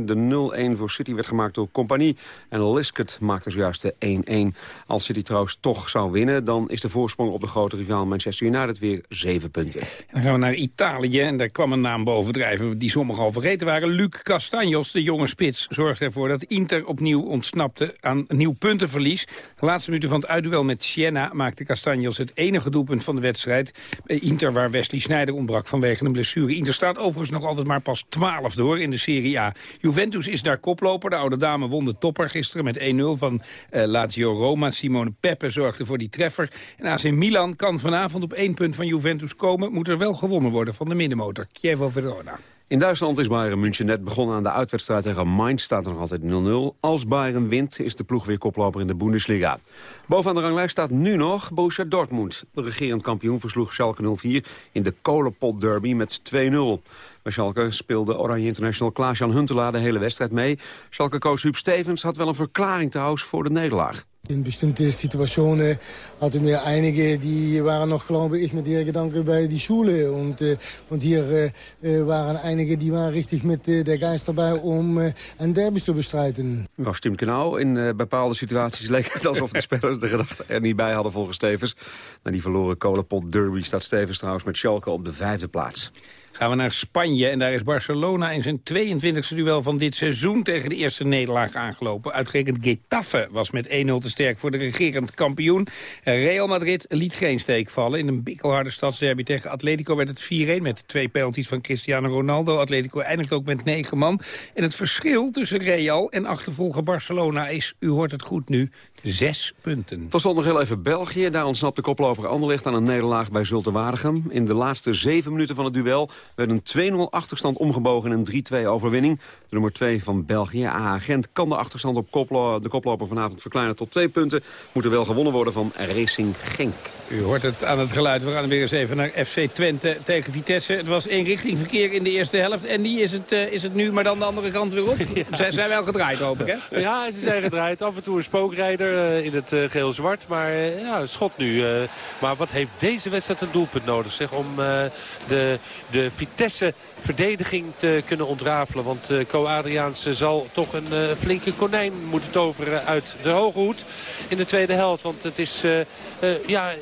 De 0-1 voor City werd gemaakt door Compagnie. En Lisket maakte zojuist de 1-1. Als City trouwens toch zou winnen... dan is de voorsprong op de grote rivaal Manchester United weer 7 punten. Dan gaan we naar Italië en daar kwam een naam bovendrijven die sommigen al vergeten waren. Luc Castanjos, de jonge spits, zorgde ervoor dat Inter opnieuw ontsnapte aan nieuw puntenverlies. De laatste minuten van het uitduel met Siena maakte Castanjos het enige doelpunt van de wedstrijd. Inter waar Wesley Sneijder ontbrak vanwege een blessure. Inter staat overigens nog altijd maar pas 12 door in de Serie A. Juventus is daar koploper. De oude dame won de topper gisteren met 1-0 van eh, Lazio Roma. Simone Peppe zorgde voor die treffer. En AC Milan kan vanavond op één punt van Juventus komen. Moet er wel gewonnen worden van de middenmotor Chievo Verona. In Duitsland is Bayern München net begonnen aan de uitwedstrijd tegen Mainz. Staat er nog altijd 0-0. Als Bayern wint is de ploeg weer koploper in de Bundesliga. Bovenaan de ranglijst staat nu nog Borussia Dortmund. De regerend kampioen versloeg Schalke 04 in de kolenpot derby met 2-0. Bij Schalke speelde Oranje International Klaas-Jan Huntelaar de hele wedstrijd mee. Schalke-coach Huub Stevens had wel een verklaring trouwens voor de nederlaag. In bestimmte Situationen hatten wir einige, die waren noch, glaube ich, mit ihrer Gedanke bei die Schule. Und, äh, und hier äh, waren einige, die waren richtig mit äh, der Geist dabei, um äh, ein Derby zu bestreiten. Nou, stimmt genau. In bepaalde situaties leek het alsof de (laughs) spelers de gedachte er niet bij hadden volgens Stevens. Na die verloren kolenpot derby staat Stevens trouwens met Schalke op de vijfde plaats. Gaan we naar Spanje en daar is Barcelona in zijn 22e duel van dit seizoen tegen de eerste nederlaag aangelopen. Uitgerekend Getafe was met 1-0 te sterk voor de regerend kampioen. Real Madrid liet geen steek vallen. In een bikkelharde stadsderby tegen Atletico werd het 4-1 met twee penalties van Cristiano Ronaldo. Atletico eindigt ook met 9 man. En het verschil tussen Real en achtervolger Barcelona is, u hoort het goed nu, zes punten. Tot slot nog heel even België. Daar ontsnapt de koploper Anderlecht aan een nederlaag bij Zulte Waregem. In de laatste zeven minuten van het duel werd een 2-0 achterstand omgebogen in een 3-2 overwinning. De nummer 2 van België, AA Gent, kan de achterstand op koplo de koploper vanavond verkleinen tot twee punten. Moet er wel gewonnen worden van Racing Genk. U hoort het aan het geluid. We gaan weer eens even naar FC Twente tegen Vitesse. Het was één richting verkeer in de eerste helft. En die is het, uh, is het nu, maar dan de andere kant weer op. (laughs) Ja. Zij zijn wel gedraaid, hoop ik, hè? Ja, ze zijn gedraaid. Af en toe een spookrijder in het uh, geel-zwart. Maar ja, schot nu. maar wat heeft deze wedstrijd een doelpunt nodig, zeg? Om de, de Vitesse verdediging te kunnen ontrafelen. Want Co Adriaans zal toch een flinke konijn moeten toveren uit de hoge hoed in de tweede helft. Want het is ja,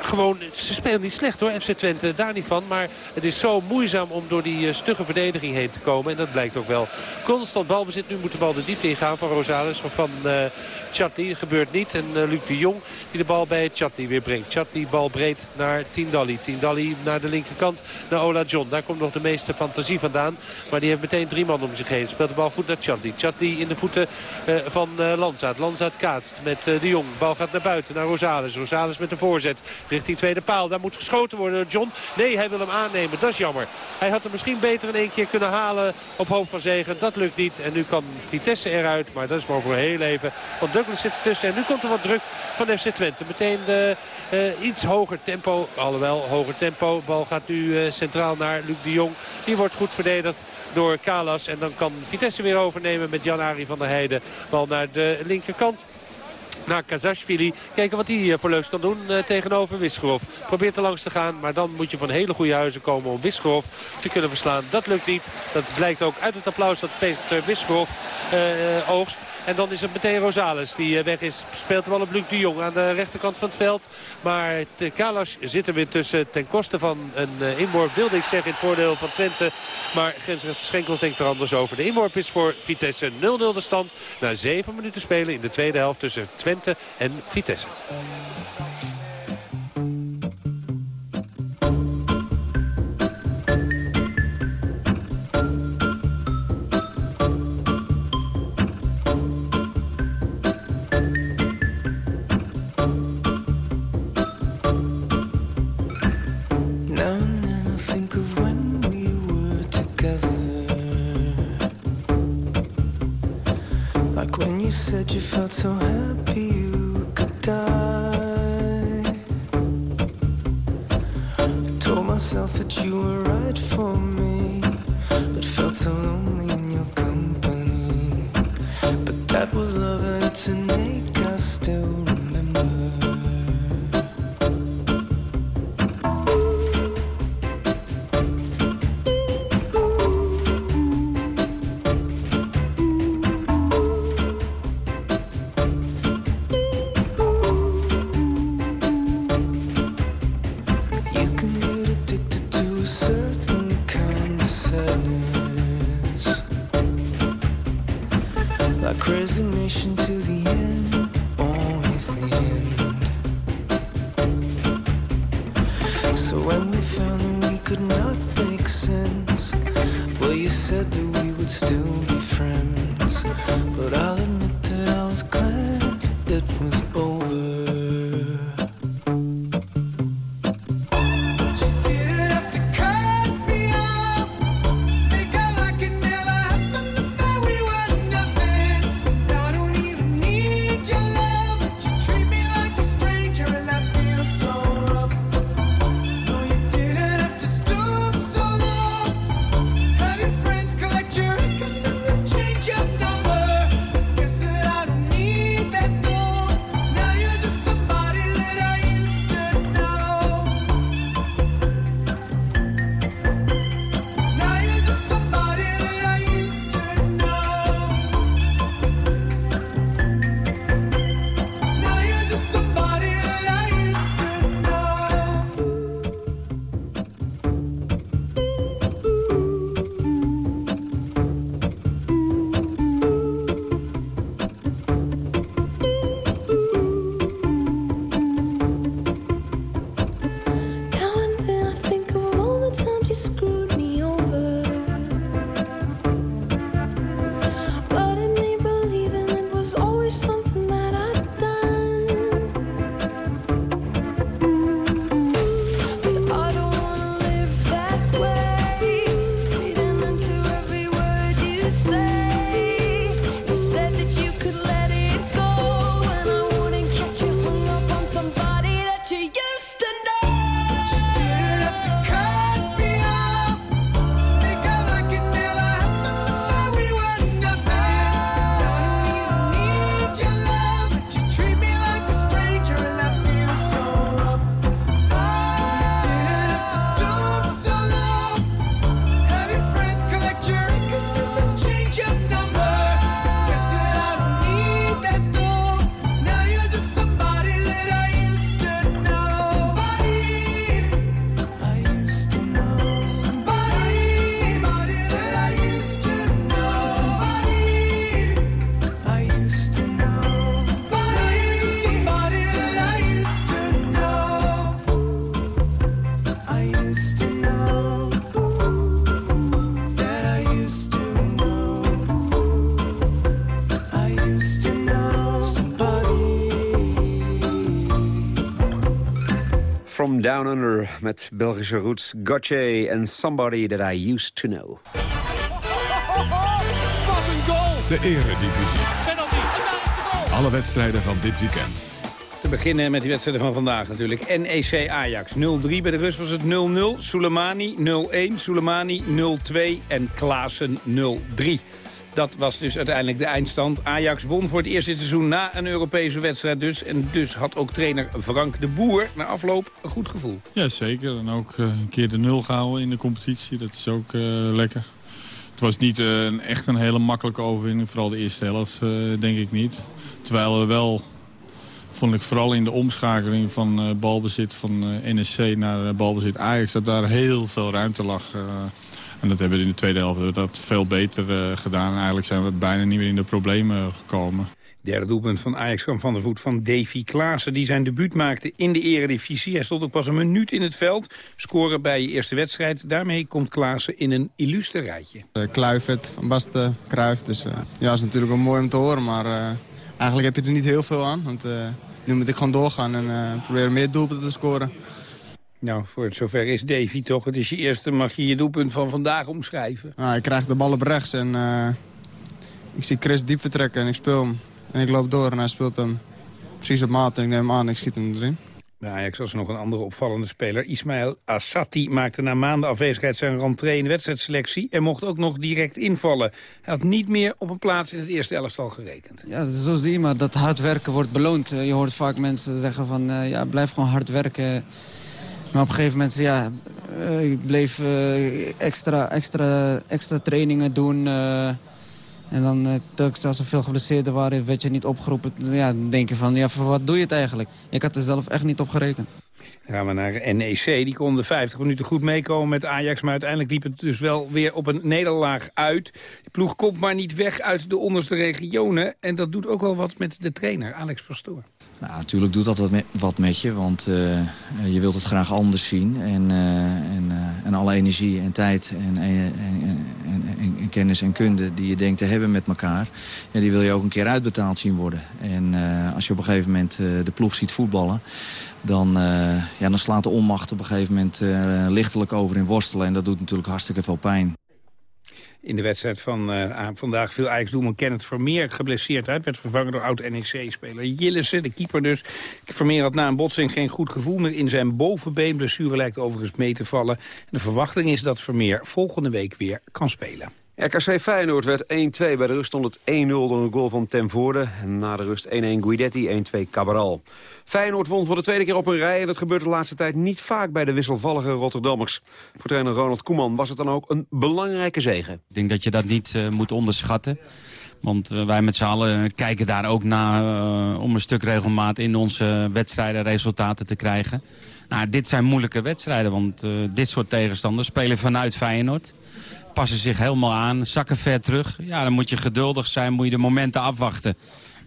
gewoon, ze spelen niet slecht hoor, FC Twente, daar niet van. Maar het is zo moeizaam om door die stugge verdediging heen te komen. En dat blijkt ook wel. Constant balbezit, nu moet de bal de diepte ingaan van Rosales of van Chatli. Dat gebeurt niet. En Luc de Jong die de bal bij Chatli weer brengt. Chatli bal breed naar Tindalli. Tindalli naar de linkerkant naar Ola John. Daar komt nog de meeste fantasie vandaan. Maar die heeft meteen drie man om zich heen. Speelt de bal goed naar Chatli. Chatli in de voeten uh, van uh, Landzaat. Kaatst met uh, de Jong. Bal gaat naar buiten, naar Rosales. Rosales met de voorzet richting tweede paal. Daar moet geschoten worden door John. Nee, hij wil hem aannemen. Dat is jammer. Hij had hem misschien beter in één keer kunnen halen op hoop van zegen. Dat lukt niet. En nu kan Vitesse eruit. Maar dat is maar voor heel even. Want Douglas zit ertussen. En nu komt er wat druk van FC Twente. Meteen de, iets hoger tempo. Alhoewel, hoger tempo. Bal gaat nu centraal naar Luc de Jong. Die wordt goed verdedigd door Kalas. En dan kan Vitesse weer overnemen met Jan-Ari van der Heijden. Bal naar de linkerkant naar Kazashvili. Kijken wat hij voor leuks kan doen uh, tegenover Wisgerov. Probeert er langs te gaan, maar dan moet je van hele goede huizen komen om Wisgerov te kunnen verslaan. Dat lukt niet. Dat blijkt ook uit het applaus dat Peter Wisgerov uh, oogst. En dan is het meteen Rosales die weg is. Speelt de bal op Luc de Jong aan de rechterkant van het veld. Maar Kalas zit er weer tussen ten koste van een uh, inworp. Wilde ik zeggen in het voordeel van Twente. Maar grensrechter Schenkels denkt er anders over. De inworp is voor Vitesse 0-0 de stand. Na zeven minuten spelen in de tweede helft tussen Twente en Vitesse. Said you felt so happy you could die. I told myself that you were Under met Belgische roots Gotche en Somebody That I Used To Know. Wat een goal! De eredivisie. Alle wedstrijden van dit weekend. Te beginnen met die wedstrijden van vandaag natuurlijk. NEC Ajax 0-3. Bij de rust was het 0-0. Soleimani 0-1. Soleimani 0-2. En Klaassen 0-3. Dat was dus uiteindelijk de eindstand. Ajax won voor het eerste seizoen na een Europese wedstrijd dus. En dus had ook trainer Frank de Boer na afloop een goed gevoel. Ja, zeker. En ook uh, een keer de nul gehouden in de competitie. Dat is ook uh, lekker. Het was niet uh, echt een hele makkelijke overwinning. Vooral de eerste helft, denk ik niet. Terwijl we wel vond ik vooral in de omschakeling van balbezit van NSC naar balbezit Ajax... dat daar heel veel ruimte lag. En dat hebben we in de tweede helft dat veel beter gedaan. En eigenlijk zijn we bijna niet meer in de problemen gekomen. Derde doelpunt van Ajax kwam van de voet van Davy Klaassen... die zijn debuut maakte in de eredivisie. Hij stond ook pas een minuut in het veld. Scoren bij je eerste wedstrijd. Daarmee komt Klaassen in een illustre rijtje. Kluivert, Van Basten, Kruijf. Dus ja, is natuurlijk wel mooi om te horen, maar eigenlijk heb je er niet heel veel aan. Want uh, nu moet ik gewoon doorgaan en uh, proberen meer doelpunten te scoren. Nou, voor het zover is Davy toch. Het is je eerste, mag je je doelpunt van vandaag omschrijven? Nou, ik krijg de bal op rechts en uh, ik zie Chris diep vertrekken en ik speel hem. En ik loop door en hij speelt hem precies op maat en ik neem hem aan en ik schiet hem erin. Bij Ajax was nog een andere opvallende speler. Ismaël Assati maakte na maanden afwezigheid zijn rentree in de wedstrijdselectie... en mocht ook nog direct invallen. Hij had niet meer op een plaats in het eerste elftal gerekend. Ja, zo zie je maar dat hard werken wordt beloond. Je hoort vaak mensen zeggen van, uh, ja, blijf gewoon hard werken. Maar op een gegeven moment, ja, uh, ik bleef uh, extra, extra, extra trainingen doen... En dan, telkens als er veel geblesseerden waren, werd je niet opgeroepen. Ja, dan denk je van, ja, voor wat doe je het eigenlijk? Ik had er zelf echt niet op gerekend. Dan gaan we naar NEC. Die konden 50 minuten goed meekomen met Ajax. Maar uiteindelijk liep het dus wel weer op een nederlaag uit. De ploeg komt maar niet weg uit de onderste regionen. En dat doet ook wel wat met de trainer, Alex Pastoor. Nou, natuurlijk doet dat wat met, je, want uh, je wilt het graag anders zien. En, uh, en, uh, en alle energie en tijd en, en, kennis en kunde die je denkt te hebben met elkaar... Ja, die wil je ook een keer uitbetaald zien worden. En als je op een gegeven moment de ploeg ziet voetballen... Dan, ja, dan slaat de onmacht op een gegeven moment lichtelijk over in worstelen. En dat doet natuurlijk hartstikke veel pijn. In de wedstrijd van uh, vandaag viel Ajax-doelman Kenneth Vermeer geblesseerd uit. Werd vervangen door oud-NEC-speler Jillissen, de keeper dus. Vermeer had na een botsing geen goed gevoel meer in zijn bovenbeen. Blessure lijkt overigens mee te vallen. En de verwachting is dat Vermeer volgende week weer kan spelen. RKC Feyenoord werd 1-2. Bij de rust stond het 1-0 door een goal van Ten Voorde. En na de rust 1-1 Guidetti, 1-2 Cabral. Feyenoord won voor de tweede keer op een rij... en dat gebeurt de laatste tijd niet vaak bij de wisselvallige Rotterdammers. Voor trainer Ronald Koeman was het dan ook een belangrijke zege. Ik denk dat je dat niet uh, moet onderschatten. Want uh, wij met z'n allen kijken daar ook naar uh, om een stuk regelmaat in onze wedstrijden resultaten te krijgen. Nou, dit zijn moeilijke wedstrijden, want dit soort tegenstanders spelen vanuit Feyenoord passen zich helemaal aan, zakken ver terug. Ja, dan moet je geduldig zijn, moet je de momenten afwachten.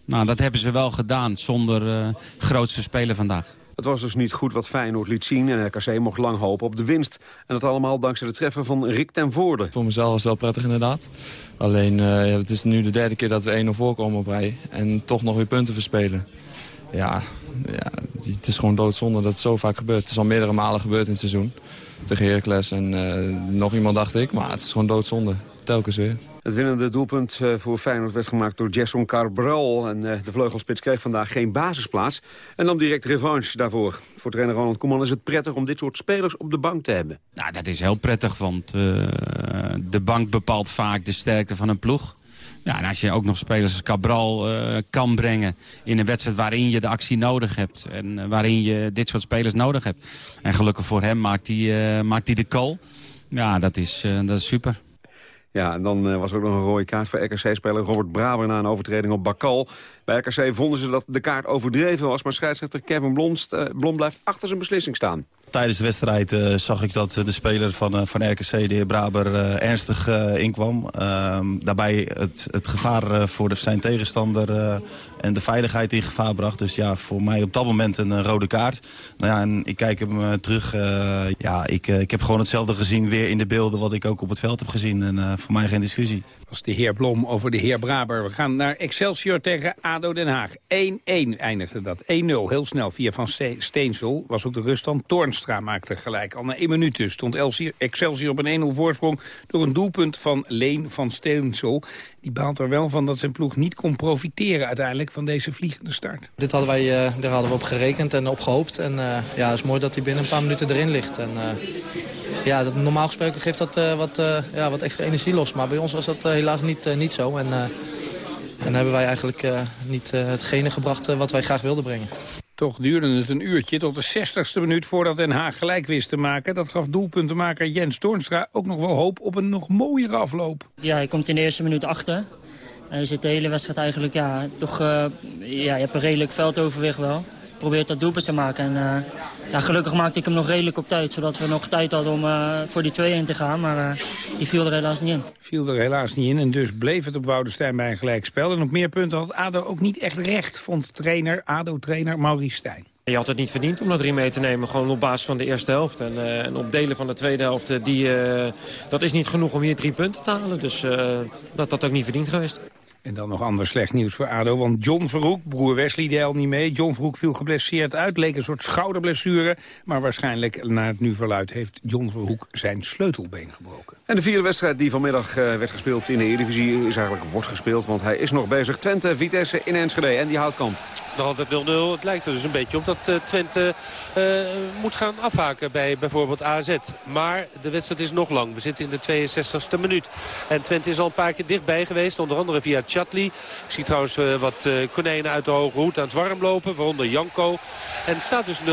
Nou, dat hebben ze wel gedaan zonder uh, grootste speler vandaag. Het was dus niet goed wat Feyenoord liet zien en RKC mocht lang hopen op de winst. En dat allemaal dankzij de treffer van Rick ten Voorde. Voor mezelf was het wel prettig inderdaad. Alleen uh, het is nu de derde keer dat we 1-0 voorkomen op rij. En toch nog weer punten verspelen. Ja, ja, het is gewoon doodzonde dat het zo vaak gebeurt. Het is al meerdere malen gebeurd in het seizoen. Tegen Heracles en uh, nog iemand dacht ik. Maar het is gewoon doodzonde. Telkens weer. Het winnende doelpunt voor Feyenoord werd gemaakt door Jason Cabral. En de vleugelspits kreeg vandaag geen basisplaats. En nam direct revanche daarvoor. Voor trainer Ronald Koeman is het prettig om dit soort spelers op de bank te hebben. Nou, dat is heel prettig, want uh, de bank bepaalt vaak de sterkte van een ploeg. Ja, en als je ook nog spelers als Cabral uh, kan brengen in een wedstrijd waarin je de actie nodig hebt. En uh, waarin je dit soort spelers nodig hebt. En gelukkig voor hem maakt hij, uh, maakt hij de call. Ja, dat is, dat is super. Ja, en dan was er ook nog een rode kaart voor RKC-speler Robert Braber na een overtreding op Bakal. Bij RKC vonden ze dat de kaart overdreven was, maar scheidsrechter Kevin Blom blijft achter zijn beslissing staan. Tijdens de wedstrijd eh, zag ik dat de speler van, eh, van RKC, de heer Braber, eh, ernstig eh, inkwam. Ehm, daarbij het, het gevaar eh, voor zijn tegenstander eh, en de veiligheid in gevaar bracht. Dus ja, voor mij op dat moment een eh, rode kaart. Nou ja, en ik kijk hem eh, terug. eh, ja, ik, eh, ik heb gewoon hetzelfde gezien weer in de beelden wat ik ook op het veld heb gezien. En eh, voor mij geen discussie. De heer Blom over de heer Braber. We gaan naar Excelsior tegen ADO Den Haag. 1-1 eindigde dat. 1-0, heel snel via Van Ste- Steensel. Was ook de ruststand. Toornstra maakte gelijk. Al na één minuut dus stond Excelsior op een 1-0 voorsprong... door een doelpunt van Leen van Steensel. Die baalt er wel van dat zijn ploeg niet kon profiteren uiteindelijk... van deze vliegende start. Dit hadden wij, eh, daar hadden we op gerekend en op gehoopt. En eh, ja, het is mooi dat hij binnen een paar minuten erin ligt. En, eh, ja, dat, normaal gesproken geeft dat wat, ja, wat extra energie los. Maar bij ons was dat helaas niet, niet zo. En, en hebben wij eigenlijk niet hetgene gebracht wat wij graag wilden brengen. Toch duurde het een uurtje tot de 60ste minuut voordat Den Haag gelijk wist te maken. Dat gaf doelpuntenmaker Jens Toornstra ook nog wel hoop op een nog mooiere afloop. Ja, je komt in de eerste minuut achter. En je zit de hele wedstrijd eigenlijk, ja, toch, eh, ja, je hebt een redelijk veldoverwicht wel. Probeert dat doelpunt te maken. En eh, ja, gelukkig maakte ik hem nog redelijk op tijd, zodat we nog tijd hadden om eh, voor die 2-1 te gaan. Maar eh, die viel er helaas niet in. Viel er helaas niet in en dus bleef het op Woudenstein bij een gelijkspel. En op meer punten had ADO ook niet echt recht, vond trainer, ADO-trainer Maurice Stijn. Je had het niet verdiend om er drie mee te nemen, gewoon op basis van de eerste helft. En, eh, en op delen van de tweede helft, die, eh, dat is niet genoeg om hier drie punten te halen. Dus eh, dat had ook niet verdiend geweest. En dan nog ander slecht nieuws voor ADO, want John Verhoek, broer Wesley, deed al niet mee. John Verhoek viel geblesseerd uit, leek een soort schouderblessure. Maar waarschijnlijk, naar het nu verluid, heeft John Verhoek zijn sleutelbeen gebroken. En de vierde wedstrijd die vanmiddag eh, werd gespeeld in de Eredivisie is eigenlijk wordt gespeeld. Want hij is nog bezig. Twente, Vitesse in Enschede en die houtkamp. Nog altijd 0-0. Het lijkt er dus een beetje op dat eh, Twente eh, moet gaan afhaken bij bijvoorbeeld AZ. Maar de wedstrijd is nog lang. We zitten in de 62e minuut. En Twente is al een paar keer dichtbij geweest. Onder andere via Ik zie trouwens eh, wat eh, konijnen uit de hoge hoed aan het warm lopen. Waaronder Janko. En het staat dus 0-0.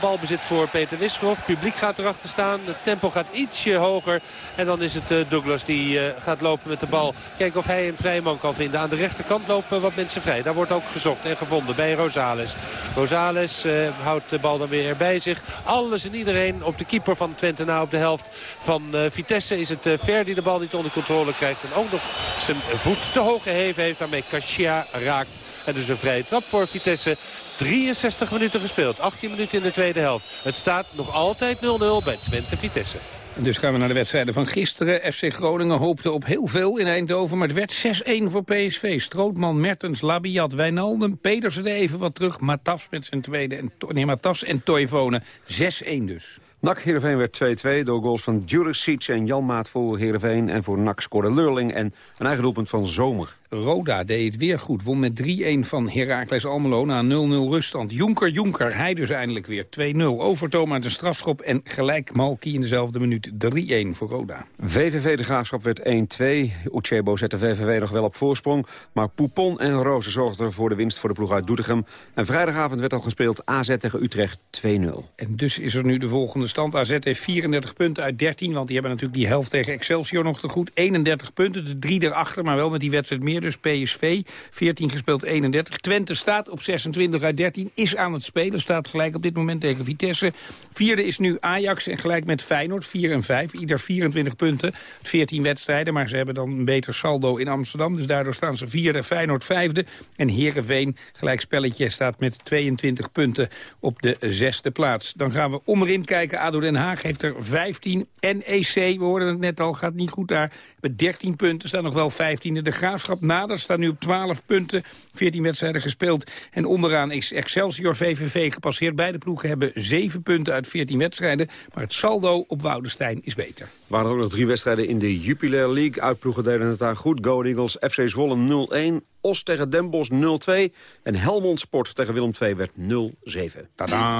Balbezit voor Peter Wisgrof. Publiek gaat erachter staan. Het tempo gaat ietsje hoger. En dan is het eh, Douglas die gaat lopen met de bal. Kijken of hij een vrijman kan vinden. Aan de rechterkant lopen wat mensen vrij. Daar wordt ook gezocht en gevonden bij Rosales. Rosales houdt de bal dan weer bij zich. Alles en iedereen op de keeper van Twente na op de helft van Vitesse. Is het Ver die de bal niet onder controle krijgt. En ook nog zijn voet te hoog geheven heeft. Daarmee Kashia raakt. En dus een vrije trap voor Vitesse. 63 minuten gespeeld. 18 minuten in de tweede helft. Het staat nog altijd 0-0 bij Twente-Vitesse. En dus gaan we naar de wedstrijden van gisteren. FC Groningen hoopte op heel veel in Eindhoven, maar het werd 6-1 voor PSV. Strootman, Mertens, Labiat, Wijnaldum, Pedersen er even wat terug. Matafs met zijn tweede, en, nee, Matafs en Toivonen. 6-1 dus. NAC Heerenveen werd 2-2 door goals van Juricic en Jan Maat voor Heerenveen. En voor NAC scoorde Lurling en een eigen doelpunt van Zomer. Roda deed het weer goed. Won met 3-1 van Heracles Almelo na 0-0 ruststand. Jonker, Jonker, hij dus eindelijk weer 2-0. Overtoom uit een strafschop en gelijk Malki in dezelfde minuut 3-1 voor Roda. VVV de Graafschap werd 1-2. Uchebo zette VVV nog wel op voorsprong. Maar Poupon en Rozen zorgden voor de winst voor de ploeg uit Doetinchem. En vrijdagavond werd al gespeeld AZ tegen Utrecht 2-0. En dus is er nu de volgende stand. AZ heeft 34 punten uit 13, want die hebben natuurlijk die helft tegen Excelsior nog te goed. 31 punten, de drie erachter, maar wel met die wedstrijd meer. Dus PSV, 14 gespeeld, 31. Twente staat op 26 uit 13, is aan het spelen. Staat gelijk op dit moment tegen Vitesse. Vierde is nu Ajax en gelijk met Feyenoord, 4 en 5. Ieder 24 punten, 14 wedstrijden. Maar ze hebben dan een beter saldo in Amsterdam. Dus daardoor staan ze vierde, Feyenoord vijfde. En Heerenveen, gelijk spelletje, staat met 22 punten op de zesde plaats. Dan gaan we onderin kijken. ADO Den Haag heeft er 15. NEC, we hoorden het net al, gaat niet goed daar. Met 13 punten staan nog wel 15e. De Graafschap nader staat nu op 12 punten. 14 wedstrijden gespeeld. En onderaan is Excelsior VVV gepasseerd. Beide ploegen hebben 7 punten uit 14 wedstrijden. Maar het saldo op Woudenstein is beter. Er waren ook nog drie wedstrijden in de Jupiler League. Uitploegen deden het daar goed. Go Eagles, FC Zwolle 0-1. Os tegen Den Bosch 0-2. En Helmond Sport tegen Willem II werd 0-7. Tada!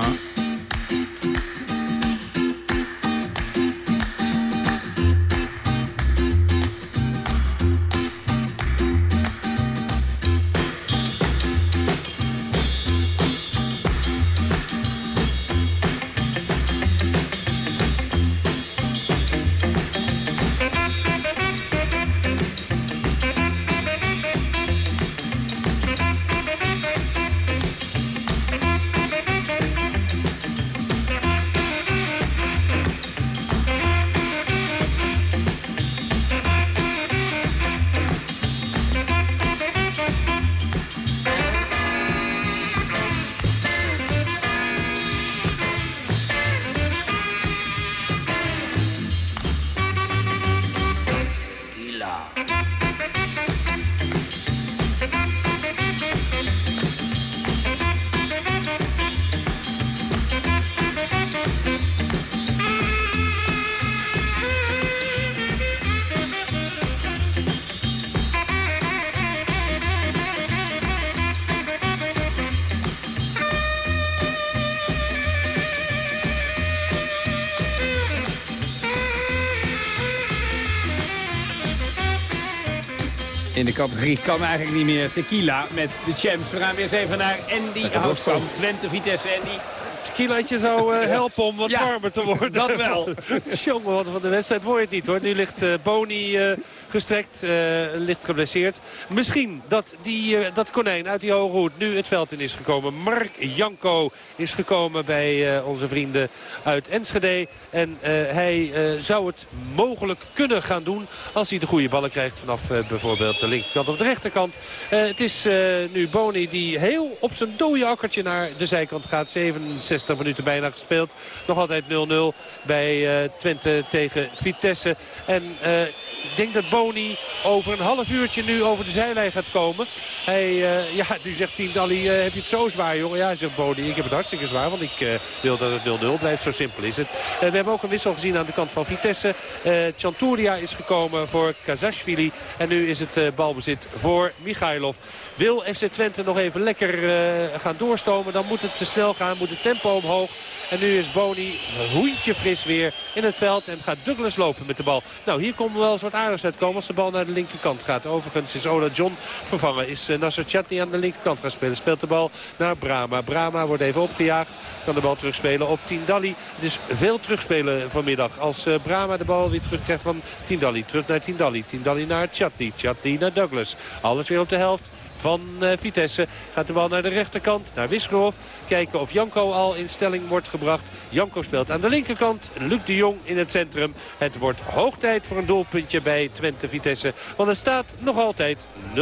In de categorie kan eigenlijk niet meer tequila met de champs. We gaan weer eens even naar Andy Houtkamp. Twente, Vitesse, Andy. Tequilaatje zou uh, (laughs) helpen om wat Ja, warmer te worden. dat wel. (laughs) Jongen, wat van de wedstrijd wordt het niet hoor. Nu ligt eh, Boni eh, gestrekt, eh, licht geblesseerd. Misschien dat die, eh, dat konijn uit die hoge hoed nu het veld in is gekomen. Mark Janko is gekomen bij eh, onze vrienden uit Enschede. En hij zou het mogelijk kunnen gaan doen als hij de goede ballen krijgt vanaf bijvoorbeeld de linkerkant of de rechterkant. Het is nu Boni die heel op zijn dode akkertje naar de zijkant gaat. 67 minuten bijna gespeeld. Nog altijd 0-0 bij Twente tegen Vitesse. En ik denk dat Boni over een half uurtje nu over de zijlijn gaat komen. Hij, eh, ja, nu zegt Tien Dalli, eh, heb je het zo zwaar, jongen? Ja, zegt Boni, ik heb het hartstikke zwaar, want ik eh, wil dat het 0-0 blijft. Zo simpel is het. We hebben ook een wissel gezien aan de kant van Vitesse. Chanturia is gekomen voor Kazashvili. En nu is het balbezit voor Michailov. Wil FC Twente nog even lekker eh, gaan doorstomen, dan moet het te snel gaan, moet het tempo omhoog. En nu is Boni hoentje fris weer in het veld en gaat Douglas lopen met de bal. Nou, hier komt wel eens wat aardigs uitkomen als de bal naar de linkerkant gaat. Overigens is Ola John vervangen. Is uh, Nasser Chatni aan de linkerkant gaan spelen. Speelt de bal naar Brama. Brama wordt even opgejaagd. Kan de bal terugspelen op Tindalli. Het is veel terugspelen vanmiddag. Als uh, Brama de bal weer terugkrijgt van Tindalli. Terug naar Tindalli. Tindalli naar Chatni. Chatni naar Douglas. Alles weer op de helft van uh, Vitesse. Gaat de bal naar de rechterkant, naar Wisgerhof. Kijken of Janko al in stelling wordt gebracht. Janko speelt aan de linkerkant. Luc de Jong in het centrum. Het wordt hoog tijd voor een doelpuntje bij Twente-Vitesse. Want het staat nog altijd 0-0.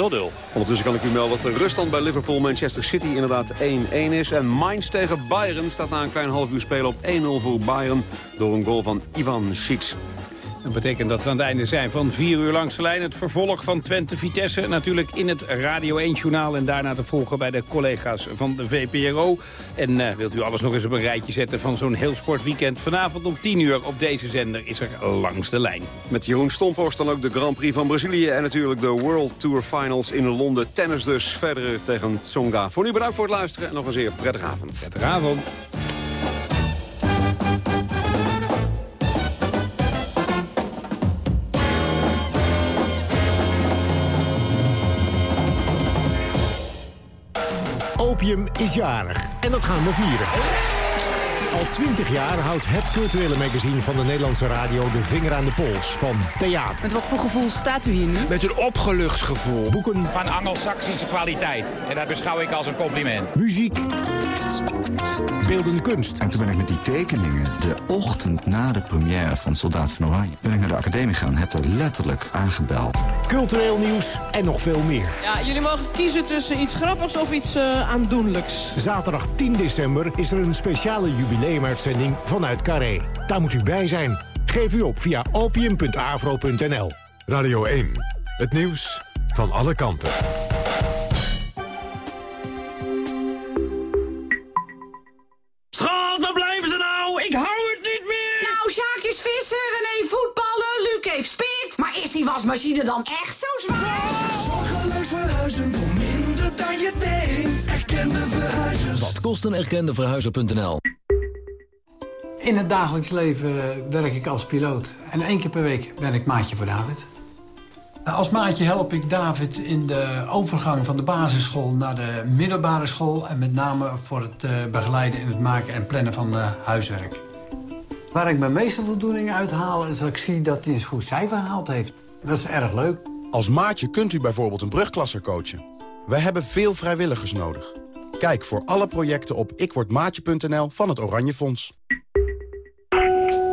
Ondertussen kan ik u melden dat de ruststand bij Liverpool-Manchester City inderdaad 1-1 is. En Mainz tegen Bayern staat na een klein half uur spelen op 1-0 voor Bayern. Door een goal van Ivan Schiks. Dat betekent dat we aan het einde zijn van 4 uur langs de lijn. Het vervolg van Twente Vitesse natuurlijk in het Radio 1-journaal. En daarna te volgen bij de collega's van de VPRO. En uh, wilt u alles nog eens op een rijtje zetten van zo'n heel sportweekend? Vanavond om 10 uur op deze zender is er langs de lijn. Met Jeroen Stomphorst dan ook de Grand Prix van Brazilië. En natuurlijk de World Tour Finals in Londen. Tennis dus verder tegen Tsonga. Voor nu bedankt voor het luisteren en nog een zeer prettige avond. Prettige avond. Opium is jarig en dat gaan we vieren. Al twintig jaar houdt het culturele magazine van de Nederlandse radio de vinger aan de pols van theater. Met wat voor gevoel staat u hier nu? Met een opgelucht gevoel. Boeken. Van Angelsaksische kwaliteit. En dat beschouw ik als een compliment. Muziek. Beeldende kunst. En toen ben ik met die tekeningen, de ochtend na de première van Soldaat van Oranje... ben ik naar de academie gegaan, heb er letterlijk aangebeld. Cultureel nieuws en nog veel meer. Ja, jullie mogen kiezen tussen iets grappigs of iets uh, aandoenlijks. Zaterdag 10 december is er een speciale jubileumuitzending vanuit Carré. Daar moet u bij zijn. Geef u op via opium.avro.nl. Radio 1. Het nieuws van alle kanten. Schat, waar blijven ze nou? Ik hou het niet meer! Nou, Sjaak is vissen, René voetballen, Luc heeft spit. Maar is die wasmachine dan echt zo zwaar? Zorgeloos verhuizen voor minder dan je denkt. Erkende verhuizers. Wat kost een erkende verhuizer.nl? In het dagelijks leven werk ik als piloot. En één keer per week ben ik maatje voor David. Als maatje help ik David in de overgang van de basisschool naar de middelbare school... en met name voor het uh, begeleiden in het maken en plannen van uh, huiswerk. Waar ik mijn meeste voldoening uit haal... is dat ik zie dat hij een goed cijfer gehaald heeft. Dat is erg leuk. Als maatje kunt u bijvoorbeeld een brugklasser coachen. We hebben veel vrijwilligers nodig. Kijk voor alle projecten op ikwordmaatje.nl van het Oranje Fonds.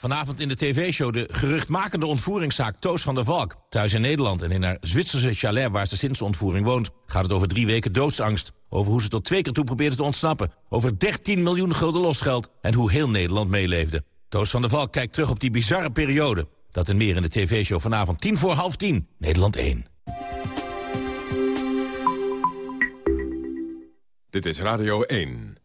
Vanavond in de tv-show de geruchtmakende ontvoeringszaak Toos van der Valk. Thuis in Nederland en in haar Zwitserse chalet waar ze sinds de ontvoering woont... gaat het over drie weken doodsangst. Over hoe ze tot twee keer toe probeerde te ontsnappen. Over 13 miljoen gulden losgeld en hoe heel Nederland meeleefde. Toos van der Valk kijkt terug op die bizarre periode. Dat en meer in de tv-show vanavond tien voor half tien. Nederland 1. Dit is Radio 1.